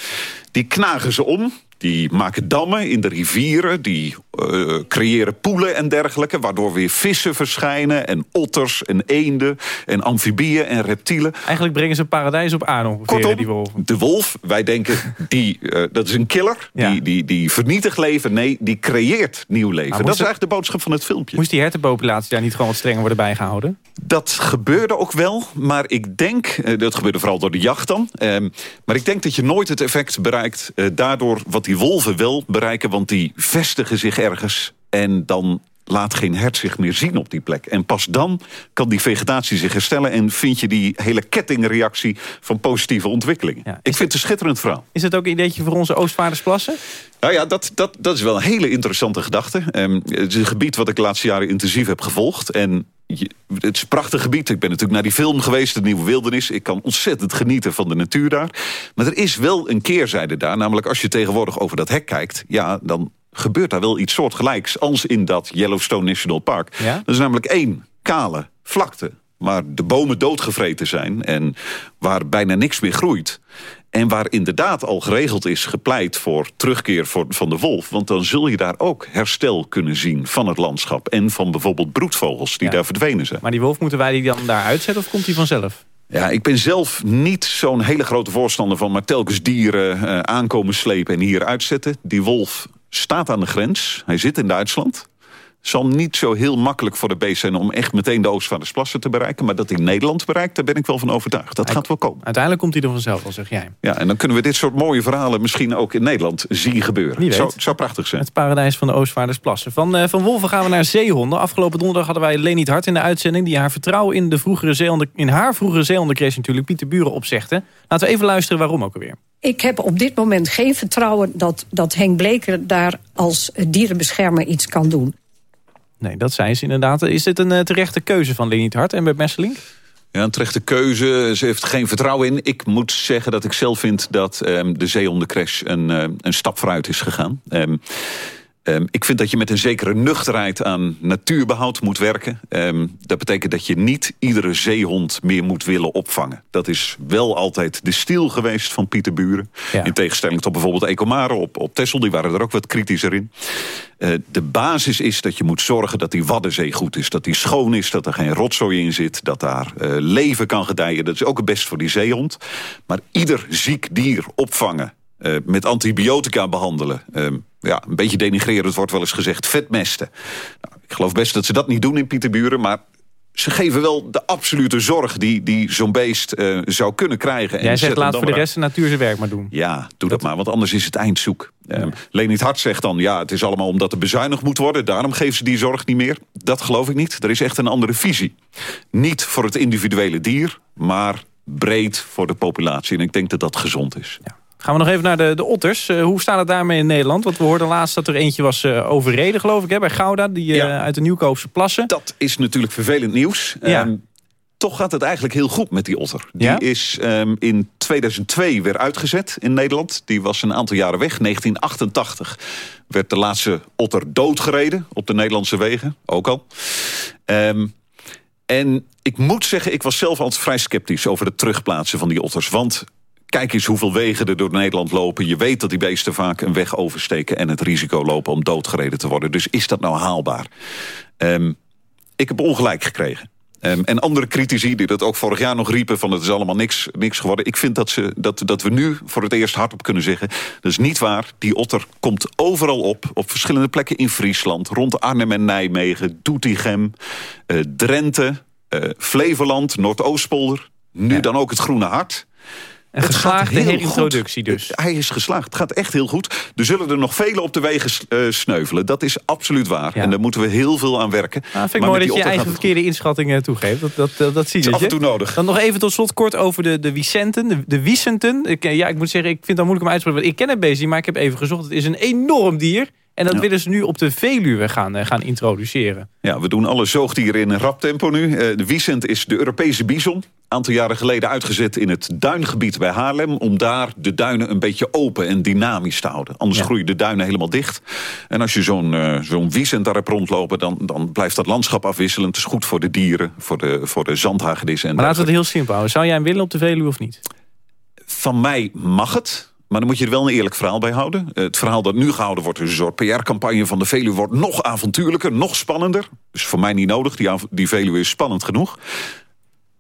Die knagen ze om, die maken dammen in de rivieren, die uh, creëren poelen en dergelijke... waardoor weer vissen verschijnen en otters en eenden en amfibieën en reptielen. Eigenlijk brengen ze een paradijs op aarde ongeveer, Kortom, die wolven. de wolf, wij denken, die, uh, dat is een killer, ja. die, die, die vernietigt leven. Nee, die creëert nieuw leven. Dat is eigenlijk de boodschap van het filmpje. Moest die hertenpopulatie daar niet gewoon wat strenger worden bijgehouden? Dat gebeurde ook wel, maar ik denk... Uh, dat gebeurde vooral door de jacht dan. Ehm, maar ik denk dat je nooit het effect bereikt... daardoor wat die wolven wel bereiken, want die vestigen zich ergens... en dan laat geen hert zich meer zien op die plek. En pas dan kan die vegetatie zich herstellen... en vind je die hele kettingreactie van positieve ontwikkelingen. Ja, ik vind het een schitterend verhaal. Is het ook een ideetje voor onze Oostvaardersplassen? Nou ja, dat, dat, dat is wel een hele interessante gedachte. Um, het is een gebied wat ik de laatste jaren intensief heb gevolgd. En je, het is een prachtig gebied. Ik ben natuurlijk naar die film geweest, de Nieuwe Wildernis. Ik kan ontzettend genieten van de natuur daar. Maar er is wel een keerzijde daar. Namelijk als je tegenwoordig over dat hek kijkt... ja, dan gebeurt daar wel iets soortgelijks als in dat Yellowstone National Park. Ja? Dat is namelijk één kale vlakte waar de bomen doodgevreten zijn... en waar bijna niks meer groeit. En waar inderdaad al geregeld is gepleit voor terugkeer voor, van de wolf. Want dan zul je daar ook herstel kunnen zien van het landschap. En van bijvoorbeeld broedvogels die ja. daar verdwenen zijn. Maar die wolf, moeten wij die dan daar uitzetten of komt die vanzelf? Ja, ik ben zelf niet zo'n hele grote voorstander van... maar telkens dieren uh, aankomen slepen en hier uitzetten. Die wolf staat aan de grens. Hij zit in Duitsland zal niet zo heel makkelijk voor de beest zijn... om echt meteen de Oostvaardersplassen te bereiken. Maar dat hij Nederland bereikt, daar ben ik wel van overtuigd. Dat gaat wel komen. Uiteindelijk komt hij er vanzelf, al zeg jij. Ja, en dan kunnen we dit soort mooie verhalen... misschien ook in Nederland zien gebeuren. Zou, zou prachtig zijn. Het paradijs van de Oostvaardersplassen. Van, uh, van Wolven gaan we naar zeehonden. Afgelopen donderdag hadden wij Leni Hart in de uitzending... die haar vertrouwen in, de vroegere zeehonden, in haar vroegere zeehondencrash natuurlijk... Pieter Buren opzegde. Laten we even luisteren waarom ook alweer. Ik heb op dit moment geen vertrouwen dat, dat Henk Bleker daar als dierenbeschermer iets kan doen. Nee, dat zijn ze inderdaad. Is dit een terechte keuze van Leni Hart en bij Messelink? Ja, een terechte keuze. Ze heeft geen vertrouwen in. Ik moet zeggen dat ik zelf vind dat um, de zeehondencrash een, uh, een stap vooruit is gegaan. Um, Um, ik vind dat je met een zekere nuchterheid aan natuurbehoud moet werken. Um, dat betekent dat je niet iedere zeehond meer moet willen opvangen. Dat is wel altijd de stil geweest van Pieter Buren. Ja. In tegenstelling tot bijvoorbeeld Ecomare op, op Texel. Die waren er ook wat kritischer in. Uh, de basis is dat je moet zorgen dat die Waddenzee goed is. Dat die schoon is, dat er geen rotzooi in zit. Dat daar uh, leven kan gedijen. Dat is ook het best voor die zeehond. Maar ieder ziek dier opvangen. Uh, met antibiotica behandelen. Ehm, ja, een beetje denigrerend wordt wel eens gezegd, vetmesten. Nou, ik geloof best dat ze dat niet doen in Pieterburen... maar ze geven wel de absolute zorg die, die zo'n beest uh, zou kunnen krijgen. En Jij zegt laat voor de rest de natuur zijn werk maar doen. Ja, doe dat, dat maar, want anders is het eindzoek. Ja. Um, Leni Hart zegt dan, ja, het is allemaal omdat er bezuinigd moet worden... daarom geven ze die zorg niet meer. Dat geloof ik niet. Er is echt een andere visie. Niet voor het individuele dier, maar breed voor de populatie. En ik denk dat dat gezond is. Ja. Gaan we nog even naar de, de otters. Uh, hoe staat het daarmee in Nederland? Want we hoorden laatst dat er eentje was uh, overreden, geloof ik, hè, bij Gouda. Die uh, ja. uit de Nieuwkoopse plassen. Dat is natuurlijk vervelend nieuws. Ja. Um, toch gaat het eigenlijk heel goed met die otter. Die ja? is um, in 2002 weer uitgezet in Nederland. Die was een aantal jaren weg. 1988 werd de laatste otter doodgereden op de Nederlandse wegen. Ook al. Um, en ik moet zeggen, ik was zelf altijd vrij sceptisch... over het terugplaatsen van die otters. Want Kijk eens hoeveel wegen er door Nederland lopen. Je weet dat die beesten vaak een weg oversteken... en het risico lopen om doodgereden te worden. Dus is dat nou haalbaar? Um, ik heb ongelijk gekregen. Um, en andere critici die dat ook vorig jaar nog riepen... van het is allemaal niks, niks geworden. Ik vind dat, ze, dat, dat we nu voor het eerst hardop kunnen zeggen... dat is niet waar. Die otter komt overal op. Op verschillende plekken in Friesland. Rond Arnhem en Nijmegen. Doetinchem. Uh, Drenthe. Uh, Flevoland. Noordoostpolder. Nu ja. dan ook het Groene Hart. Een geslaagde herintroductie dus. Hij is geslaagd. Het gaat echt heel goed. Er zullen er nog vele op de wegen uh, sneuvelen. Dat is absoluut waar. Ja. En daar moeten we heel veel aan werken. Nou, vind ik mooi dat je eigen verkeerde inschattingen toegeeft. Dat, dat, dat, dat zie je. af en toe nodig. Dan nog even tot slot kort over de, de Vicenten. De, de Wiesenten. Ik, ja, ik moet zeggen, ik vind dat moeilijk om uit te spreken. Ik ken het beestje, maar ik heb even gezocht. Het is een enorm dier. En dat ja. willen ze nu op de Veluwe gaan, uh, gaan introduceren. Ja, we doen alle zoogdieren in een rap tempo nu. Uh, de Wiesent is de Europese bison. Aantal jaren geleden uitgezet in het duingebied bij Haarlem... om daar de duinen een beetje open en dynamisch te houden. Anders ja. groeien de duinen helemaal dicht. En als je zo'n uh, zo'n Wiesent daar hebt rondlopen... Dan, dan blijft dat landschap afwisselend. Het is goed voor de dieren, voor de, voor de zandhagedissen. En maar laten we het heel simpel houden. Zou jij hem willen op de Veluwe of niet? Van mij mag het... Maar dan moet je er wel een eerlijk verhaal bij houden. Het verhaal dat nu gehouden wordt, dus een soort PR-campagne van de Veluwe... wordt nog avontuurlijker, nog spannender. Dus voor mij niet nodig, die, die Veluwe is spannend genoeg.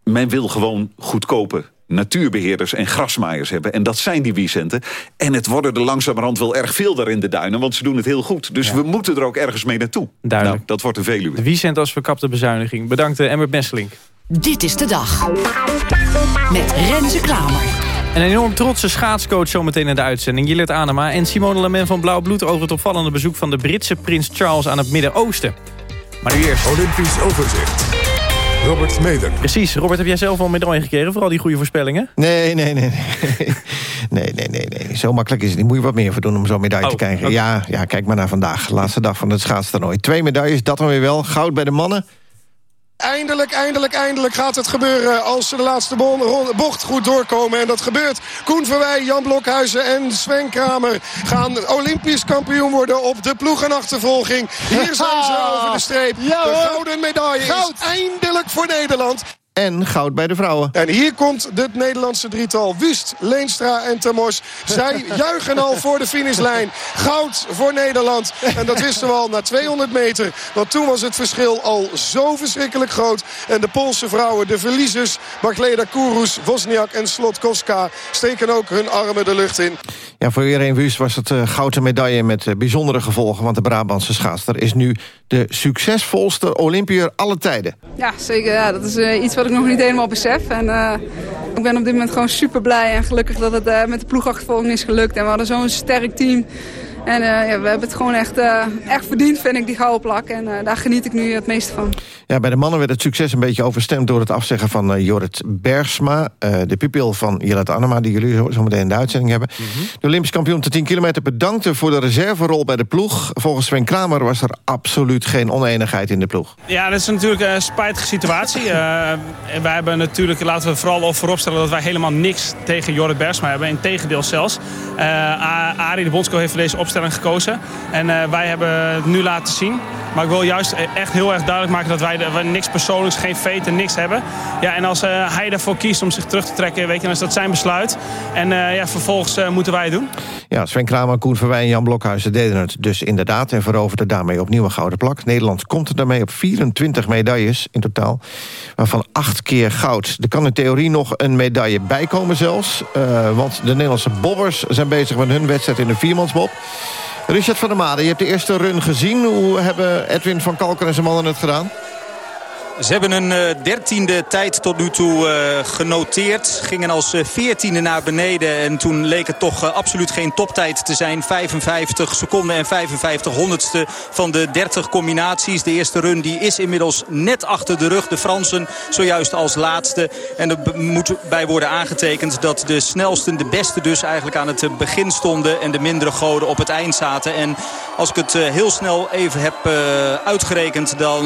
Men wil gewoon goedkope natuurbeheerders en grasmaaiers hebben. En dat zijn die Wiesenten. En het worden er langzamerhand wel erg veel daar in de duinen... want ze doen het heel goed. Dus ja. we moeten er ook ergens mee naartoe. Duidelijk. Nou, dat wordt de Veluwe. De Wiesent als verkapte bezuiniging. Bedankt, Emmert Messelink. Dit is de dag. Met Renze Klamer. Een enorm trotse schaatscoach zometeen in de uitzending. Jillet Anema en Simone Lament van Blauw Bloed... over het opvallende bezoek van de Britse prins Charles aan het Midden-Oosten. Maar nu eerst... Olympisch overzicht. Robert Meder. Precies. Robert, heb jij zelf al een medaille gekregen voor al die goede voorspellingen? Nee, nee, nee. [LAUGHS] Nee, nee, nee, nee. Zo makkelijk is het niet. Moet je wat meer voor doen om zo'n medaille oh, te krijgen. Okay. Ja, ja, kijk maar naar vandaag. Laatste dag van het schaatstoernooi. Twee medailles, dat dan weer wel. Goud bij de mannen. Eindelijk, eindelijk, eindelijk gaat het gebeuren als ze de laatste bocht goed doorkomen. En dat gebeurt. Koen Verwij, Jan Blokhuizen en Sven Kramer gaan olympisch kampioen worden op de ploegenachtervolging. Hier zijn ze over de streep. De gouden medaille is eindelijk voor Nederland. En goud bij de vrouwen. En hier komt het Nederlandse drietal. Wust, Leenstra en Tamos. Zij [LAUGHS] juichen al voor de finishlijn. Goud voor Nederland. En dat wisten we al na 200 meter. Want toen was het verschil al zo verschrikkelijk groot. En de Poolse vrouwen, de verliezers... Magleda Kourous, Wozniak en Slotkoska... steken ook hun armen de lucht in. Ja, voor iedereen Wust was het uh, gouden medaille met uh, bijzondere gevolgen. Want de Brabantse schaatster is nu de succesvolste Olympiër alle tijden. Ja, zeker. Ja, dat is uh, iets wat ik nog niet helemaal besef. En, ik ben op dit moment gewoon super blij en gelukkig dat het met de ploegachtervolging is gelukt. En we hadden zo'n sterk team. En ja, we hebben het gewoon echt, echt verdiend, vind ik, die gouden plak. En daar geniet ik nu het meeste van. Ja, bij de mannen werd het succes een beetje overstemd... door het afzeggen van uh, Jorrit Bergsma. Uh, de pupil van Jillet Annema, die jullie zo, zo meteen in de uitzending hebben. Mhm. De Olympisch kampioen te 10 kilometer bedankte voor de reserverol bij de ploeg. Volgens Sven Kramer was er absoluut geen oneenigheid in de ploeg. Ja, dat is natuurlijk een spijtige situatie. uh, wij hebben natuurlijk, laten we vooral vooropstellen... dat wij helemaal niks tegen Jorrit Bergsma hebben. Integendeel zelfs. Arie de Bondsco heeft voor deze opstelling gekozen. En wij hebben het nu laten zien. Maar ik wil juist echt heel erg duidelijk maken dat wij we niks persoonlijks, geen veten, niks hebben. Ja, en als uh, hij ervoor kiest om zich terug te trekken, weet je, dan is dat zijn besluit. En uh, ja, vervolgens moeten wij het doen. Ja, Sven Kramer, Koen Verwij en Jan Blokhuizen deden het dus inderdaad... en veroverden daarmee opnieuw een gouden plak. Nederland komt er daarmee op 24 medailles in totaal, waarvan 8 keer goud. Er kan in theorie nog een medaille bijkomen zelfs... want de Nederlandse bobbers zijn bezig met hun wedstrijd in de viermansbob. Richard van der Made, je hebt de eerste run gezien. Hoe hebben Edwin van Kalker en zijn mannen het gedaan? Ze hebben een uh, dertiende tijd tot nu toe uh, genoteerd. Gingen als uh, veertiende naar beneden. En toen leek het toch absoluut geen toptijd te zijn. 55 seconden en 55 honderdste van de 30 combinaties. De eerste run die is inmiddels net achter de rug. De Fransen zojuist als laatste. En er moet bij worden aangetekend dat de snelsten, de beste dus eigenlijk aan het begin stonden. En de mindere goden op het eind zaten. En als ik het heel snel even heb uitgerekend, dan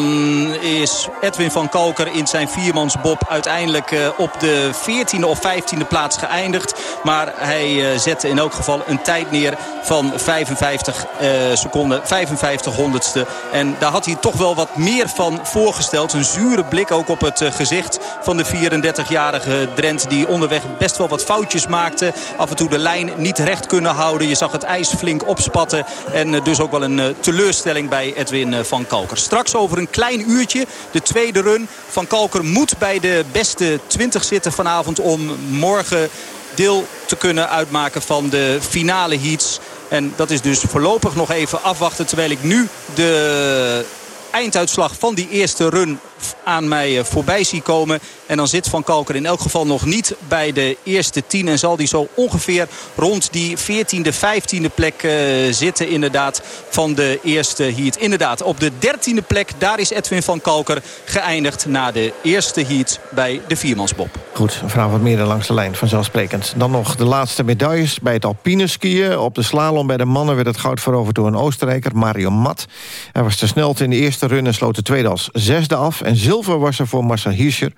is Edwin van Kalker in zijn viermansbob uiteindelijk uh, op de 14e of 15e plaats geëindigd. Maar hij uh, zette in elk geval een tijd neer van 55 uh, eh, seconden, 55 honderdste. En daar had hij toch wel wat meer van voorgesteld. Een zure blik ook op het gezicht van de 34-jarige Drent... die onderweg best wel wat foutjes maakte. Af en toe de lijn niet recht kunnen houden. Je zag het ijs flink opspatten. En dus ook wel een teleurstelling bij Edwin van Kalker. Straks over een klein uurtje de tweede de run. Van Kalker moet bij de beste 20 zitten vanavond om morgen deel te kunnen uitmaken van de finale heats. En dat is dus voorlopig nog even afwachten. Terwijl ik nu de einduitslag van die eerste run aan mij eh, voorbij zie komen. En dan zit Van Kalker in elk geval nog niet bij de eerste tien. En zal die zo ongeveer rond die 14e, 15e plek uh, zitten inderdaad van de eerste heat. Inderdaad, op de 13e plek, daar is Edwin van Kalker geëindigd na de eerste heat bij de viermansbob. Goed, vanavond meer langs de lijn, vanzelfsprekend. Dan nog de laatste medailles bij het alpine skiën. Op de slalom bij de mannen werd het goud veroverd door een Oostenrijker, Mario Mat. Hij was te snel in de eerste run en sloot de tweede als zesde af. En zilver was er voor Marcel Hirscher.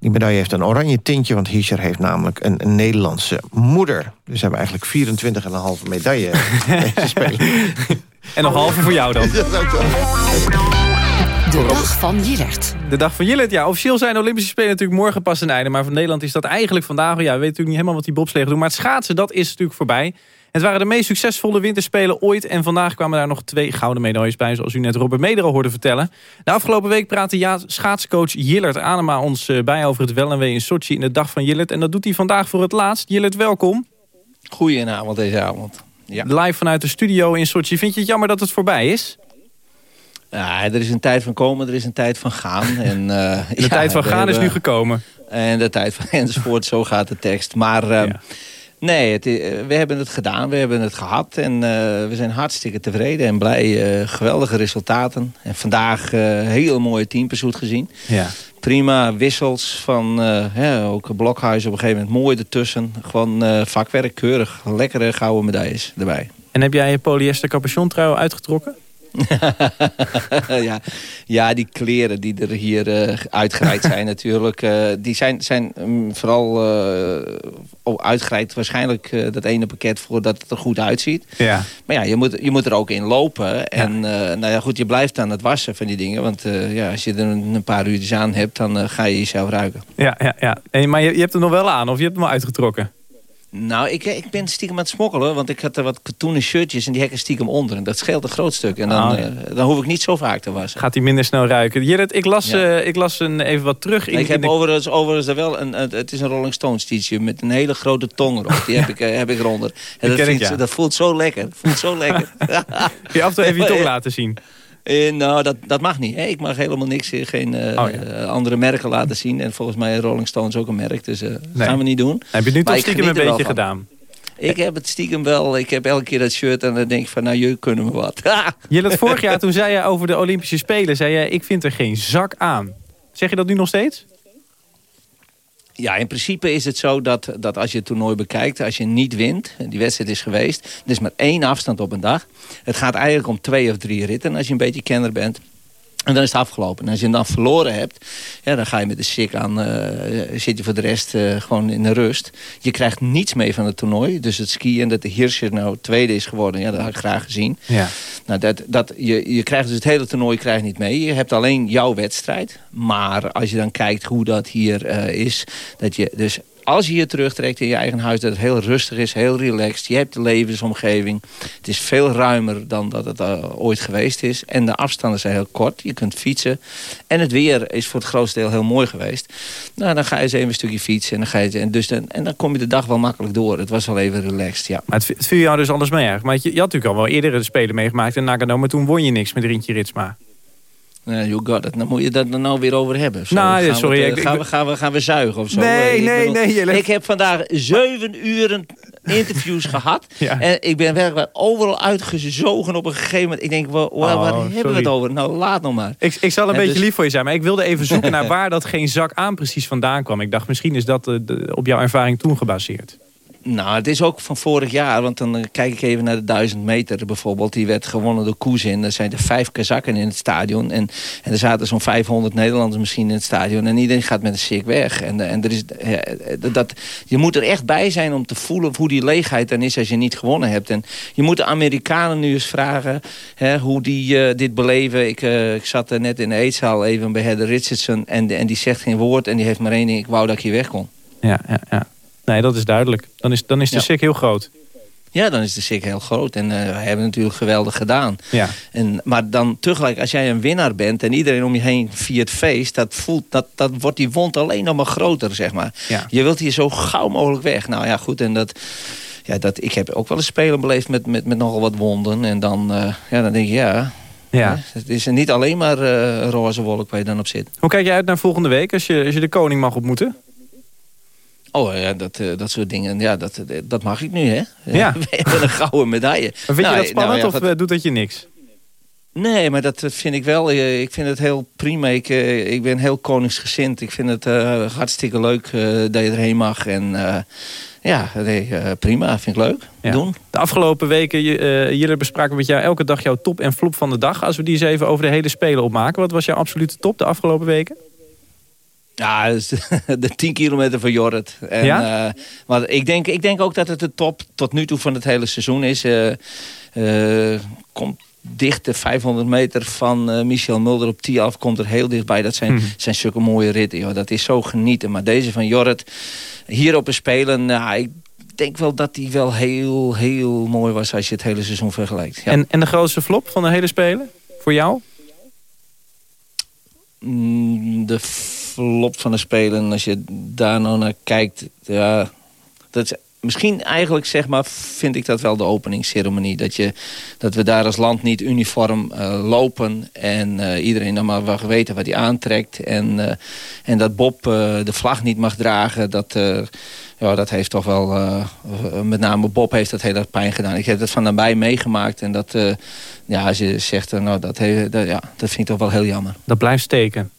Die medaille heeft een oranje tintje, want Hirscher heeft namelijk een, Nederlandse moeder. Dus hebben we eigenlijk 24,5 medaille [LAUGHS] te spelen. En nog halve voor jou dan. [LAUGHS] De dag van Jillert. De dag van Jillert, ja. Officieel zijn de Olympische Spelen natuurlijk morgen pas een einde. Maar voor Nederland is dat eigenlijk vandaag. Ja, we weten natuurlijk niet helemaal wat die bobsleger doen. Maar het schaatsen, dat is natuurlijk voorbij. Het waren de meest succesvolle winterspelen ooit. En vandaag kwamen daar nog twee gouden medailles bij. Zoals u net Robert Meder hoorde vertellen. De afgelopen week praatte ja, schaatscoach Jillert Anema ons eh, bij over het wel en wee in Sochi in de dag van Jillert. En dat doet hij vandaag voor het laatst. Jillert, welkom. Goedenavond deze avond. Ja. Live vanuit de studio in Sochi. Vind je het jammer dat het voorbij is? Ja, er is een tijd van komen, er is een tijd van gaan. [LAUGHS] En, uh, de tijd van gaan is nu gekomen. En de tijd van [LAUGHS] enzovoort, zo gaat de tekst. Maar... Uh, Nee, het, eh, we hebben het gedaan, we hebben het gehad en uh, we zijn hartstikke tevreden en blij. Uh, geweldige resultaten. En vandaag uh, hele mooie teampersoet gezien. Ja. Prima wissels van hè, ook Blokhuis op een gegeven moment mooi ertussen. Gewoon vakwerk, keurig. Lekkere gouden medailles erbij. En heb jij je polyester capuchon trui uitgetrokken? [LAUGHS] ja, ja, die kleren die er hier uh, uitgereikt [LAUGHS] zijn natuurlijk. Uh, die zijn, zijn um, vooral uh, uitgereikt waarschijnlijk dat ene pakket voordat het er goed uitziet. Ja. Maar ja, je moet, je moet er ook in lopen. En nou ja, goed, je blijft aan het wassen van die dingen. Want ja, als je er een, paar uurtjes aan hebt, dan ga je jezelf ruiken. Ja, ja, ja. En, maar je, je hebt hem nog wel aan of je hebt hem al uitgetrokken? Nou, ik, ik ben stiekem aan het smokkelen. Want ik had er wat katoenen shirtjes en die hekken stiekem onder. En dat scheelt een groot stuk. En dan, oh, eh, dan hoef ik niet zo vaak te wassen. Gaat hij minder snel ruiken. Jeret, ik las, uh, ik las een, even wat terug. In, ik heb overigens, overigens er wel een, het is een Rolling Stones t-shirt met een hele grote tong erop. Die heb ik, uh, heb ik eronder. [LAUGHS] En dat, vindt, dat, voelt zo lekker. Voelt zo lekker. [LAUGHS] [LAUGHS] je af en toe even je tong laten zien. Uh, nou, dat, dat mag niet. Ik mag helemaal niks, geen uh, oh, ja. andere merken laten zien. En volgens mij Rolling Stones ook een merk. Dus nee. gaan we niet doen. Heb je nu toch stiekem een beetje gedaan? Ik heb het stiekem wel. Ik heb elke keer dat shirt en dan denk ik van, nou, jullie kunnen me wat. [LAUGHS] Jillet, vorig jaar toen zei je over de Olympische Spelen... zei je, ik vind er geen zak aan. Zeg je dat nu nog steeds? Ja, in principe is het zo dat, dat als je het toernooi bekijkt... als je niet wint, die wedstrijd is geweest... er is maar één afstand op een dag. Het gaat eigenlijk om twee of drie ritten als je een beetje kenner bent... En dan is het afgelopen. En als je hem dan verloren hebt, ja, dan ga je met de sik aan, uh, zit je voor de rest uh, gewoon in de rust. Je krijgt niets mee van het toernooi. Dus het skiën, dat de Hirscher nou tweede is geworden, ja, dat had ik graag gezien. Ja. Nou, dat, dat, je, je krijgt dus het hele toernooi krijg niet mee. Je hebt alleen jouw wedstrijd. Maar als je dan kijkt hoe dat hier is, dat je dus als je je terugtrekt in je eigen huis... dat het heel rustig is, heel relaxed. Je hebt de levensomgeving. Het is veel ruimer dan dat het uh, ooit geweest is. En de afstanden zijn heel kort. Je kunt fietsen. En het weer is voor het grootste deel heel mooi geweest. Nou, dan ga je eens even een stukje fietsen. En dan, ga je, en, dus dan, en dan kom je de dag wel makkelijk door. Het was wel even relaxed, ja. Maar het, het viel jou dus anders mee eigenlijk. Maar je, je had natuurlijk al wel eerder de Spelen meegemaakt in Nagano... maar toen won je niks met Rintje Ritsma. Nee, you got it. Dan moet je dat er nou weer over hebben. Zo. Nou, sorry. Gaan we, ik, gaan, we, gaan, we, gaan we zuigen of zo? Nee, ik nee, bedoel, nee. Ik heb vandaag zeven uren interviews gehad. [LAUGHS] Ja. En ik ben werkelijk overal uitgezogen op een gegeven moment. Ik denk, waar, waar Oh, hebben sorry. we het over? Nou, laat nog maar. Ik, ik zal een En beetje dus- lief voor je zijn, maar ik wilde even zoeken naar [LAUGHS] waar dat geen zak aan precies vandaan kwam. Ik dacht, misschien is dat eh, de- op jouw ervaring toen gebaseerd. Nou, het is ook van vorig jaar. Want dan kijk ik even naar de 1000 meter bijvoorbeeld. Die werd gewonnen door Koezin. Er zijn er vijf kazakken in het stadion. En, en er zaten zo'n 500 Nederlanders misschien in het stadion. En iedereen gaat met een sik weg. En, en er is, dat, je moet er echt bij zijn om te voelen hoe die leegheid dan is als je niet gewonnen hebt. En je moet de Amerikanen nu eens vragen hè, hoe die eh, dit beleven. Ik, eh, ik zat er net in de eetzaal even bij Heather Richardson. En, en die zegt geen woord. En die heeft maar één ding. Ik wou dat ik hier weg kon. Ja, ja, ja. Nee, dat is duidelijk. Dan is, dan is de Ja. sik heel groot. Ja, dan is de sik heel groot. En eh wij hebben het natuurlijk geweldig gedaan. Ja. En, maar dan tegelijk, als jij een winnaar bent... en iedereen om je heen viert feest... dat, voelt, dat, dat wordt die wond alleen nog maar groter, zeg maar. Ja. Je wilt hier zo gauw mogelijk weg. Nou ja, goed, en dat... Ja, dat, ik heb ook wel eens spelen beleefd met, met, met nogal wat wonden. En dan, eh, ja, dan denk je, ja... Ja. hè, Het is niet alleen maar eh, roze wolk waar je dan op zit. Hoe kijk je uit naar volgende week als je, als je de koning mag ontmoeten? Oh ja, dat, eh, dat soort dingen, ja, dat, dat mag ik nu, hè? Ja. [LAUGHS] We hebben een gouden medaille. [LAUGHS] Maar vind Nou, je dat spannend nou ja, of wat- eh, doet dat je niks? Nee, maar dat eh, vind ik wel. eh, Ik vind het heel prima. Ik, eh, ik ben heel koningsgezind. Ik vind het eh, hartstikke leuk eh, dat je erheen mag. En eh, ja, nee, eh, prima. Vind ik leuk. Ja. Doen. De afgelopen weken, eh, jullie bespraken met jou elke dag jouw top en flop van de dag. Als we die eens even over de hele Spelen opmaken. Wat was jouw absolute top de afgelopen weken? Ja, [LAUGHS] de 10 kilometer van Jorrit. En, Ja? eh, maar ik denk, ik denk ook dat het de top tot nu toe van het hele seizoen is. Eh, eh, komt dicht de 500 meter van Michel Mulder op Tialf komt er heel dichtbij. Dat zijn, Mhm. zijn zulke mooie ritten. Joh. Dat is zo genieten. Maar deze van Jorrit, hier op een spelen... Nou, ik denk wel dat die wel heel, heel mooi was als je het hele seizoen vergelijkt. Ja. En, en de grootste flop van de hele Spelen? Voor jou? Mm, de flop van de Spelen, als je daar nou naar kijkt... Ja, dat is misschien eigenlijk, zeg maar, vind ik dat wel de openingsceremonie. Dat, je, dat we daar als land niet uniform eh, lopen... en eh, iedereen dan maar wel weten wat hij aantrekt. En, eh, en dat Bob de vlag niet mag dragen, dat... ja, dat heeft toch wel, met name Bob heeft dat heel erg pijn gedaan. Ik heb dat van nabij meegemaakt en dat, ja, als je zegt, nou, dat, dat, ja, dat vind ik toch wel heel jammer. Dat blijft steken.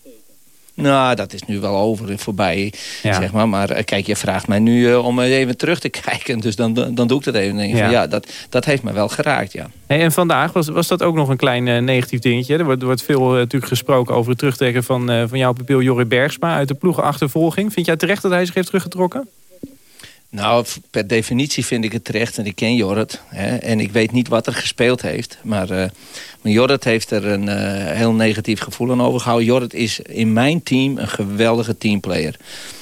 Nou, dat is nu wel over en voorbij, Ja. zeg maar. Maar eh, kijk, je vraagt mij nu eh, om even terug te [LAUGHS] kijken. Dus dan, dan doe ik dat even. Ja. van, ja, dat, dat heeft me wel geraakt, ja. Hey, en vandaag was, was dat ook nog een klein eh, negatief dingetje. Er wordt, er wordt veel eh, natuurlijk gesproken over het terugtrekken van, eh, van jouw pupil Jorrit Bergsma uit de ploegenachtervolging. Vind jij terecht dat hij zich heeft teruggetrokken? Nou, per definitie vind ik het terecht. En ik ken Jorrit. Hè, en ik weet niet wat er gespeeld heeft. Maar, maar Jorrit heeft er een eh, heel negatief gevoel aan overgehouden. Jorrit is in mijn team een geweldige teamplayer.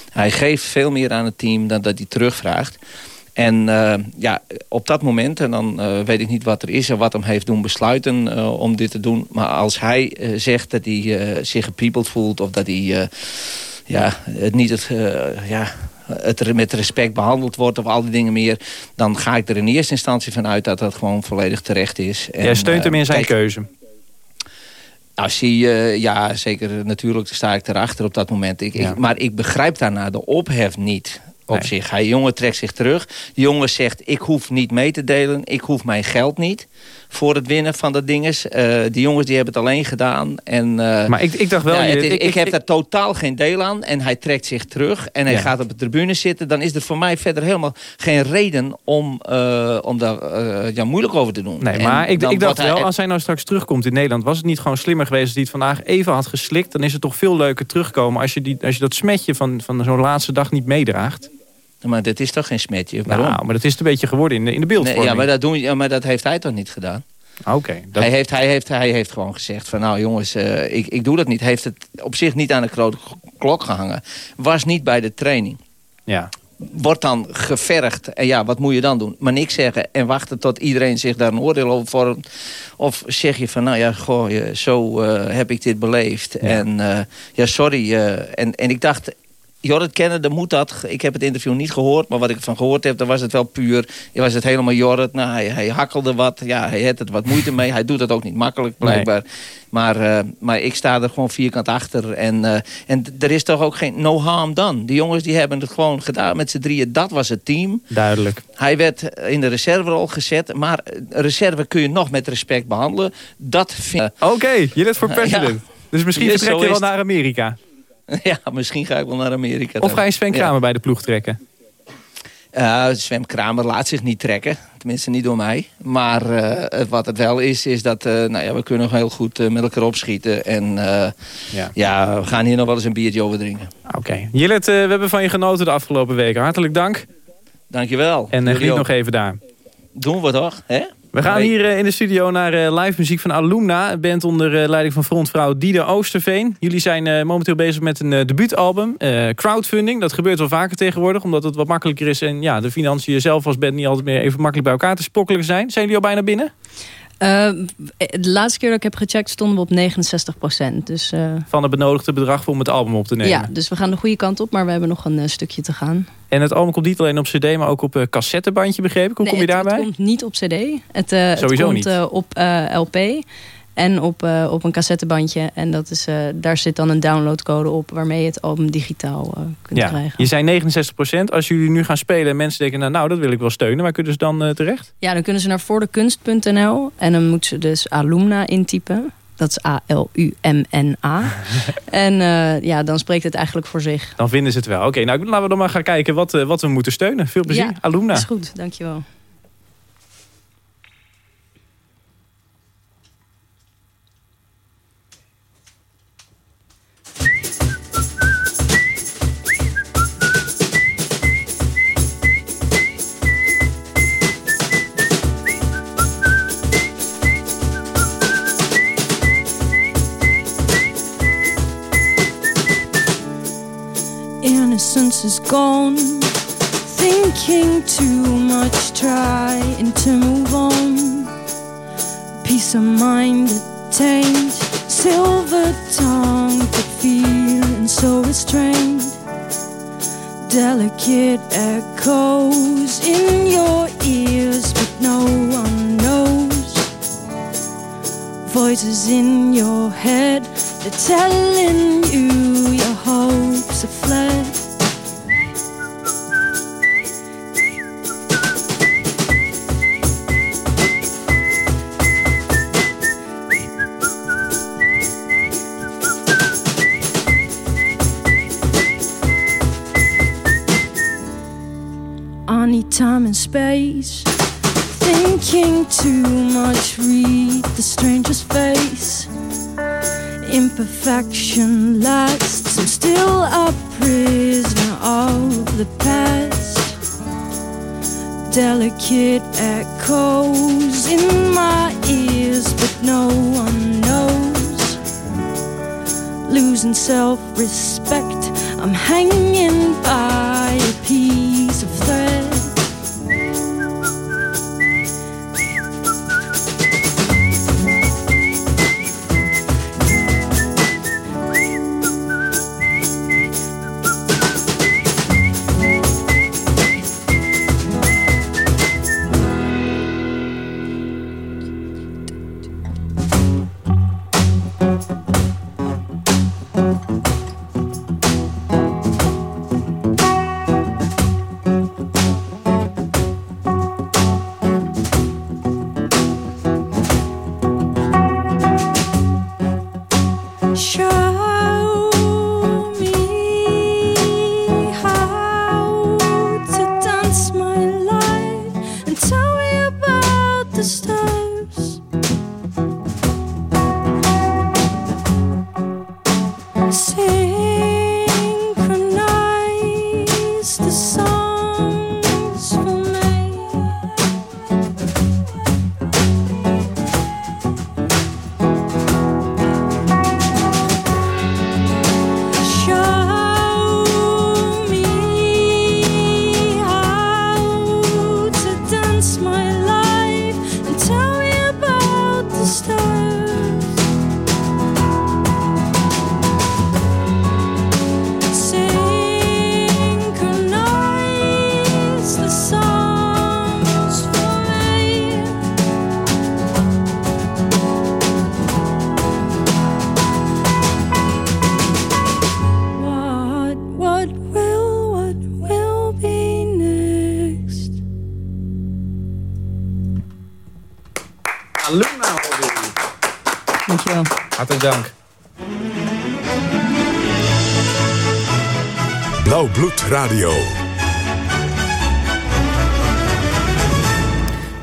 Hij geeft veel meer aan het team dan dat hij terugvraagt. En eh, ja, op dat moment, en dan weet ik niet wat er is... en wat hem heeft doen besluiten om dit te doen. Maar als hij zegt dat hij zich gepiepeld voelt... of dat hij ja, het niet het, ja, het met respect behandeld wordt... of al die dingen meer... dan ga ik er in eerste instantie van uit dat dat gewoon volledig terecht is. En, Jij steunt eh, hem in zijn kijk, keuze. als hij, eh, ja, zeker, natuurlijk sta ik erachter op dat moment. Ik, Ja. ik, maar ik begrijp daarna de ophef niet. op zich. Hij jongen trekt zich terug. De jongen zegt, ik hoef niet mee te delen. Ik hoef mijn geld niet voor het winnen van dat dinges. Uh, die jongens die hebben het alleen gedaan. En, uh, maar ik, ik dacht wel... Ja, je, is, ik, ik, heb daar totaal geen deel aan. En hij trekt zich terug. En hij Ja. gaat op de tribune zitten. Dan is er voor mij verder helemaal geen reden om, uh, om daar ja, moeilijk over te doen. Nee, En maar ik, ik dacht hij- wel, als hij nou straks terugkomt in Nederland... was het niet gewoon slimmer geweest als hij het vandaag even had geslikt... dan is het toch veel leuker terugkomen als je, die, als je dat smetje van, van zo'n laatste dag niet meedraagt. Maar dit is toch geen smetje? Waarom? Nou, maar dat is het een beetje geworden in de, in de Nee, beeldvorming. ja, maar dat doen, ja, maar dat heeft hij toch niet gedaan? Oké. dat- Hij, heeft, hij, heeft, hij heeft gewoon gezegd van nou jongens, eh, ik, ik doe dat niet. Heeft het op zich niet aan de grote klok gehangen. Was niet bij de training. Ja. Wordt dan gevergd. En ja, wat moet je dan doen? Maar niks zeggen en wachten tot iedereen zich daar een oordeel over vormt. Of zeg je van nou ja, goh, zo eh, heb ik dit beleefd. En eh, ja, sorry. en, en ik dacht... Jorrit kennen, dan moet dat. Ik heb het interview niet gehoord, maar wat ik ervan gehoord heb, dan was het wel puur. Was het helemaal Jorrit. Nou, hij, hij hakkelde wat. Ja, hij had het wat moeite mee. Hij doet het ook niet makkelijk, blijkbaar. Maar, eh, maar ik sta er gewoon vierkant achter. En, eh, en er is toch ook geen no harm done. Die jongens die hebben het gewoon gedaan met z'n drieën. Dat was het team. Duidelijk. Hij werd in de reserverol gezet. Maar eh, reserve kun je nog met respect behandelen. Dat vind Oké, je bent voor Ja. president. Dus misschien vertrek je wel naar Amerika. [LAUGHS] Ja, misschien ga ik wel naar Amerika. Of ga je Sven Ja. Kramer bij de ploeg trekken? Uh, Sven Kramer laat zich niet trekken. Tenminste niet door mij. Maar eh, wat het wel is, is dat eh, nou ja, we kunnen heel goed eh, met elkaar opschieten. En eh, Ja. ja. we gaan hier nog wel eens een biertje over drinken. Oké. Jillet, eh, we hebben van je genoten de afgelopen weken. Hartelijk dank. Dankjewel. En eh, geniet nog even daar. Doen we toch? Hè? We gaan Nee. hier eh, in de studio naar eh, live muziek van Alumna. Een band onder eh, leiding van frontvrouw Diede Oosterveen. Jullie zijn momenteel bezig met een debuutalbum. crowdfunding, dat gebeurt wel vaker tegenwoordig. Omdat het wat makkelijker is. En ja, de financiën zelf als band niet altijd meer even makkelijk bij elkaar te spokkelen zijn. Zijn jullie al bijna binnen? Eh, de laatste keer dat ik heb gecheckt stonden we op 69% Dus, eh, Van het benodigde bedrag voor om het album op te nemen. ja, dus we gaan de goede kant op, maar we hebben nog een eh, stukje te gaan. En het album komt niet alleen op cd, maar ook op cassettebandje begrepen. Hoe kom je Nee, het- daarbij? Het komt niet op cd. Het, het Sowieso komt niet. op LP en op, eh, op een cassettebandje. En dat is, eh, daar zit dan een downloadcode op waarmee je het album digitaal eh, kunt Ja, krijgen. je zei 69% Als jullie nu gaan spelen en mensen denken... nou, nou dat wil ik wel steunen. Waar kunnen ze dan terecht? Ja, dan kunnen ze naar voordekunst.nl en dan moeten ze dus Alumna intypen. Dat is A-L-U-M-N-A. [LAUGHS] en ja, dan spreekt het eigenlijk voor zich. Dan vinden ze het wel. Oké, nou laten we dan maar gaan kijken wat, wat we moeten steunen. Veel plezier. Ja, Alumna. is goed, dankjewel. Is gone. Thinking too much, trying to move on. Peace of mind attained, silver tongue, but feeling so restrained. Delicate echoes in your ears, but no one knows. Voices in your head, they're telling you your hopes have fled. I need time and space. Thinking too much, read the stranger's face. Imperfection lasts. I'm still a prisoner of the past. Delicate echoes in my ears, but no one knows. Losing self respect, I'm hanging by a piece Radio.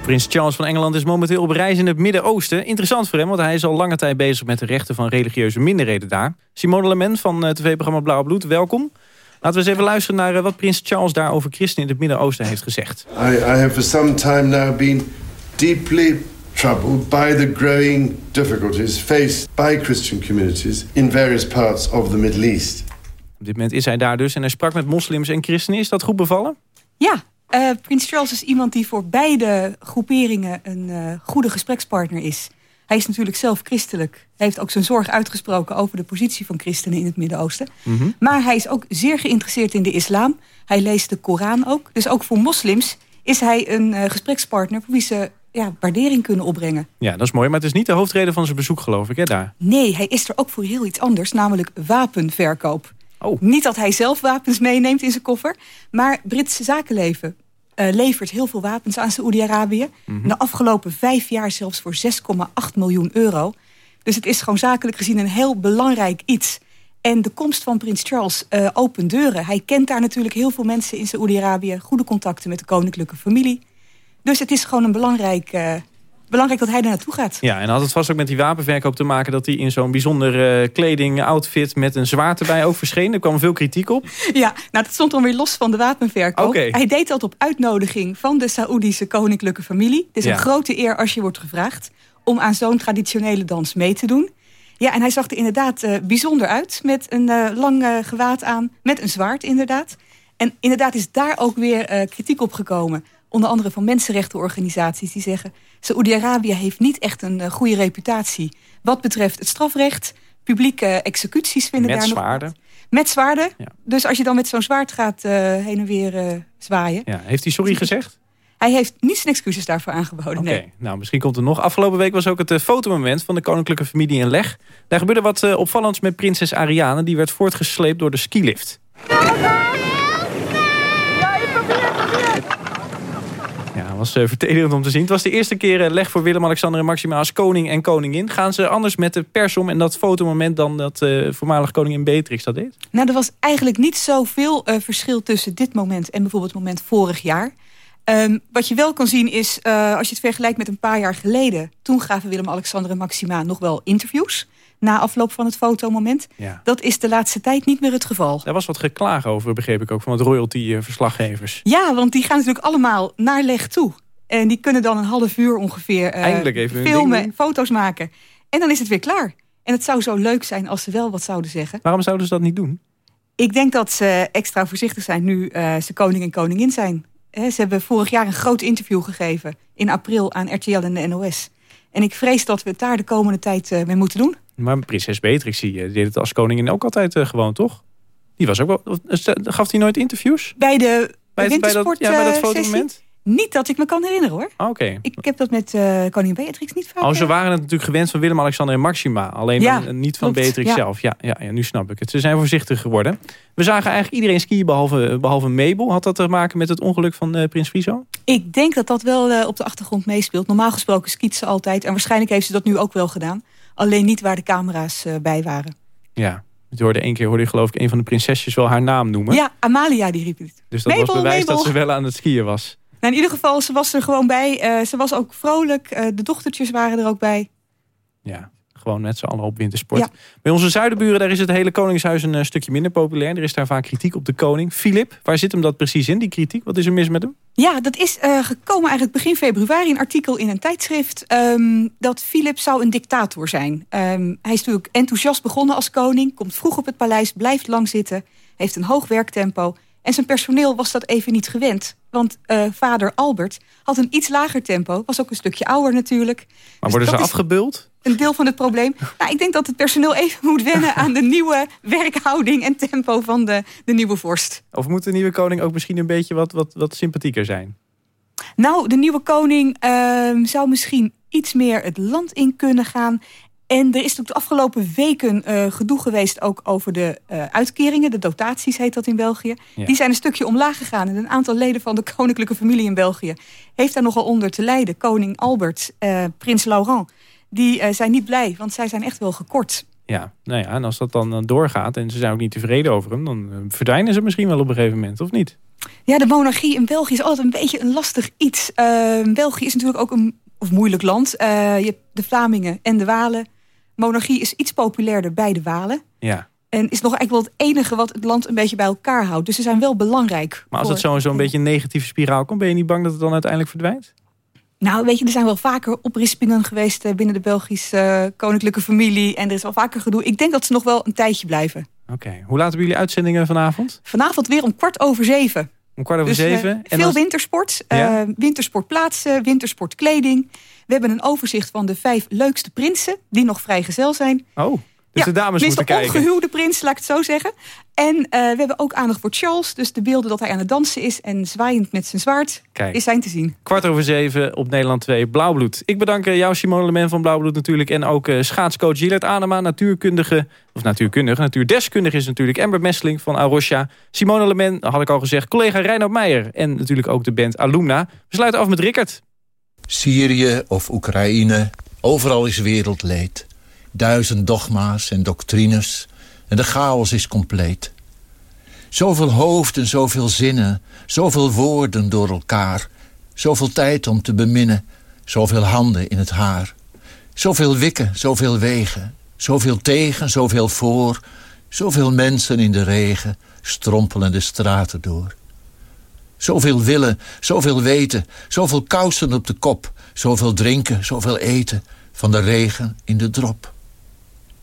Prins Charles van Engeland is momenteel op reis in het Midden-Oosten. Interessant voor hem, want hij is al lange tijd bezig met de rechten van religieuze minderheden daar. Simone Lament van het tv-programma Blauw Bloed, welkom. Laten we eens even luisteren naar eh, wat prins Charles daar over christenen in het Midden-Oosten heeft gezegd. I, I have for some time now been deeply troubled by the growing difficulties faced by Christian communities in various parts of the Middle East. Op dit moment is hij daar dus en hij sprak met moslims en christenen. Is dat goed bevallen? Ja, uh, Prins Charles is iemand die voor beide groeperingen een uh, goede gesprekspartner is. Hij is natuurlijk zelf christelijk. Hij heeft ook zijn zorg uitgesproken over de positie van christenen in het Midden-Oosten. Mm -hmm. Maar hij is ook zeer geïnteresseerd in de islam. Hij leest de Koran ook. Dus ook voor moslims is hij een uh, gesprekspartner voor wie ze ja, waardering kunnen opbrengen. Ja, dat is mooi. Maar het is niet de hoofdreden van zijn bezoek, geloof ik, hè, daar? Nee, hij is er ook voor heel iets anders, namelijk wapenverkoop. Oh. Niet dat hij zelf wapens meeneemt in zijn koffer, maar Britse zakenleven uh, levert heel veel wapens aan Saoedi-Arabië. Mm -hmm. De afgelopen vijf jaar zelfs voor 6,8 miljoen euro. Dus het is gewoon zakelijk gezien een heel belangrijk iets. En de komst van prins Charles uh, opent deuren. Hij kent daar natuurlijk heel veel mensen in Saoedi-Arabië. Goede contacten met de koninklijke familie. Dus het is gewoon een belangrijk, uh, belangrijk dat hij daar naartoe gaat. Ja, en had het vast ook met die wapenverkoop te maken... dat hij in zo'n bijzonder uh, kleding, outfit met een zwaard erbij ook verscheen. Er kwam veel kritiek op. Ja, nou dat stond dan weer los van de wapenverkoop. Okay. Hij deed dat op uitnodiging van de Saoedische koninklijke familie. Het is ja. een grote eer als je wordt gevraagd... om aan zo'n traditionele dans mee te doen. Ja, en hij zag er inderdaad uh, bijzonder uit. Met een uh, lang uh, gewaad aan, met een zwaard inderdaad. En inderdaad is daar ook weer kritiek op gekomen onder andere van mensenrechtenorganisaties... die zeggen, Saoedi-Arabië heeft niet echt een uh, goede reputatie... wat betreft het strafrecht, publieke executies vinden met daar zwaarden. nog... Met zwaarden. Ja. Dus als je dan met zo'n zwaard gaat uh, heen en weer uh, zwaaien... Ja. Heeft hij sorry gezegd? Hij heeft niet zijn excuses daarvoor aangeboden, Oké, okay. nee. nou misschien komt er nog. Afgelopen week was ook het uh, fotomoment van de koninklijke familie in Leg. Daar gebeurde wat uh, opvallends met prinses Ariane. Die werd voortgesleept door de skilift. Ja, was uh, vertederend om te zien. Het was de eerste keer uh, leg voor Willem-Alexander en Maxima als koning en koningin. Gaan ze anders met de pers om en dat fotomoment dan dat uh, voormalig koningin Beatrix dat deed? Nou, er was eigenlijk niet zoveel verschil tussen dit moment en bijvoorbeeld het moment vorig jaar. Um, wat je wel kan zien is, als je het vergelijkt met een paar jaar geleden... toen gaven Willem-Alexander en Maxima nog wel interviews na afloop van het fotomoment. Ja. Dat is de laatste tijd niet meer het geval. Daar was wat geklaag over, begreep ik ook, van het royalty-verslaggevers. Ja, want die gaan natuurlijk allemaal naar leg toe. En die kunnen dan een half uur ongeveer uh, Eindelijk even filmen, foto's maken. En dan is het weer klaar. En het zou zo leuk zijn als ze wel wat zouden zeggen. Waarom zouden ze dat niet doen? Ik denk dat ze extra voorzichtig zijn nu uh, ze koning en koningin zijn. He, ze hebben vorig jaar een groot interview gegeven. In april aan RTL en de NOS. En ik vrees dat we het daar de komende tijd uh, mee moeten doen. Maar prinses Beatrix die deed het als koningin ook altijd uh, gewoon, toch? Die was ook wel, gaf hij nooit interviews? Bij de bij, het, bij, dat, ja, bij dat fotomoment? Niet dat ik me kan herinneren hoor. Ah, Oké. Okay. Ik heb dat met uh, koningin Beatrix niet vaak. Oh, ze waren het natuurlijk gewend van Willem-Alexander en Maxima. Alleen ja, dan, niet van klopt, Beatrix ja. zelf. Ja, ja, ja, nu snap ik het. Ze zijn voorzichtig geworden. We zagen eigenlijk iedereen skiën behalve, behalve Mabel. Had dat te maken met het ongeluk van uh, Prins Friso? Ik denk dat dat wel uh, op de achtergrond meespeelt. Normaal gesproken skiet ze altijd. En waarschijnlijk heeft ze dat nu ook wel gedaan. Alleen niet waar de camera's uh, bij waren. Ja, je hoorde één keer hoorde je geloof ik een van de prinsesjes wel haar naam noemen. Ja, Amalia die riep het. Dus dat Mabel, was bewijs Mabel. dat ze wel aan het skiën was. Nou, in ieder geval, ze was er gewoon bij. Uh, ze was ook vrolijk. Uh, de dochtertjes waren er ook bij. Ja, gewoon met z'n allen op wintersport. Ja. Bij onze zuidenburen daar is het hele Koningshuis een uh, stukje minder populair. Er is daar vaak kritiek op de koning. Filip, waar zit hem dat precies in, die kritiek? Wat is er mis met hem? Ja, dat is uh, gekomen eigenlijk begin februari. Een artikel in een tijdschrift. Um, dat Filip zou een dictator zijn. Um, hij is natuurlijk enthousiast begonnen als koning. Komt vroeg op het paleis, blijft lang zitten. Heeft een hoog werktempo. En zijn personeel was dat even niet gewend. Want uh, vader Albert had een iets lager tempo. Was ook een stukje ouder natuurlijk. Maar dus worden ze afgebeuld? Een deel van het probleem. [LAUGHS] Nou, ik denk dat het personeel even moet wennen aan de nieuwe werkhouding en tempo van de, de nieuwe vorst. Of moet de nieuwe koning ook misschien een beetje wat, wat, wat sympathieker zijn? Nou, de nieuwe koning uh, zou misschien iets meer het land in kunnen gaan. En er is natuurlijk de afgelopen weken uh, gedoe geweest ook over de uh, uitkeringen. De dotaties heet dat in België. Ja. Die zijn een stukje omlaag gegaan. En een aantal leden van de [LAUGHS] koninklijke familie in België... heeft daar nogal onder te lijden. Koning Albert, uh, prins Laurent... die eh, zijn niet blij, want zij zijn echt wel gekort. Ja, nou ja, en als dat dan doorgaat en ze zijn ook niet tevreden over hem... dan verdwijnen ze misschien wel op een gegeven moment, of niet? Ja, de monarchie in België is altijd een beetje een lastig iets. België is natuurlijk ook een of moeilijk land. je hebt de Vlamingen en de Walen. Monarchie is iets populairder bij de Walen. Ja. En is nog eigenlijk wel het enige wat het land een beetje bij elkaar houdt. Dus ze zijn wel belangrijk. Maar als het zo'n zo beetje een negatieve spiraal komt... ben je niet bang dat het dan uiteindelijk verdwijnt? Nou, weet je, er zijn wel vaker oprispingen geweest... Eh, binnen de Belgische eh, koninklijke familie. En er is wel vaker gedoe. Ik denk dat ze nog wel een tijdje blijven. Oké. Hoe laten we jullie uitzendingen vanavond? Vanavond weer om kwart over zeven. Om kwart over dus, zeven? en veel wintersport. Ja? wintersportplaatsen, wintersportkleding. We hebben een overzicht van de vijf leukste prinsen... die nog vrijgezel zijn. Oh. Dus de dames moeten kijken. ongehuwde prins, laat ik het zo zeggen. En uh, we hebben ook aandacht voor Charles. Dus de beelden dat hij aan het dansen is en zwaaiend met zijn zwaard... Kijk. is zijn te zien. Kwart over zeven op Nederland 2, Blauwbloed. Ik bedank uh, jou, Simone Lemen van Blauwbloed natuurlijk. En ook uh, schaatscoach Gillard Anema, natuurkundige... of natuurkundige, natuurdeskundige is natuurlijk... Amber Messling van Arosha. Simone Lemen, had ik al gezegd, collega Reinoud Meijer. En natuurlijk ook de band Alumna. We sluiten af met Rickert. Syrië of Oekraïne, overal is wereldleed. Duizend dogma's en doctrines... en de chaos is compleet. Zoveel hoofden, zoveel zinnen, zoveel woorden door elkaar... zoveel tijd om te beminnen, zoveel handen in het haar... zoveel wikken, zoveel wegen, zoveel tegen, zoveel voor... zoveel mensen in de regen, strompelen de straten door... Zoveel willen, zoveel weten, zoveel kousen op de kop... zoveel drinken, zoveel eten, van de regen in de drop.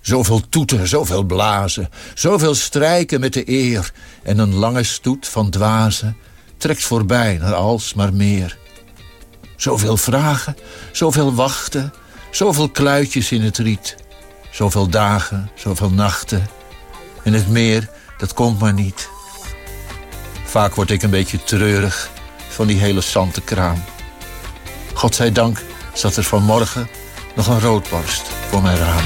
Zoveel toeten, zoveel blazen, zoveel strijken met de eer... en een lange stoet van dwazen trekt voorbij naar alsmaar meer. Zoveel vragen, zoveel wachten, zoveel kluitjes in het riet. Zoveel dagen, zoveel nachten. En het meer, dat komt maar niet. Vaak word ik een beetje treurig van die hele kraam. Godzijdank zat er vanmorgen nog een roodborst voor mijn raam.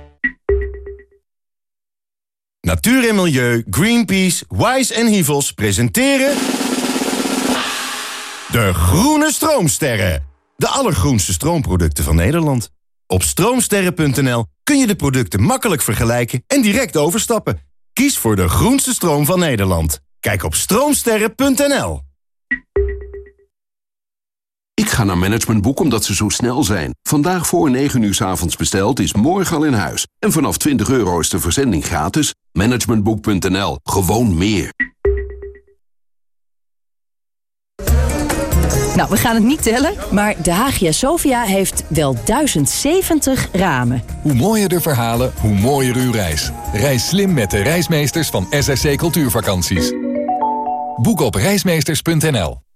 Natuur en Milieu, Greenpeace, Wise en Hivels presenteren... De Groene Stroomsterren. De allergroenste stroomproducten van Nederland. Op stroomsterren.nl kun je de producten makkelijk vergelijken en direct overstappen. Kies voor de groenste stroom van Nederland. Kijk op stroomsterren.nl. Ik ga naar Managementboek omdat ze zo snel zijn. Vandaag voor 9 uur s avonds besteld is morgen al in huis. En vanaf 20 euro is de verzending gratis. Managementboek.nl. Gewoon meer. Nou, we gaan het niet tellen, maar de Hagia Sophia heeft wel 1070 ramen. Hoe mooier de verhalen, hoe mooier uw reis. Reis slim met de reismeesters van SSC Cultuurvakanties. Boek op reismeesters.nl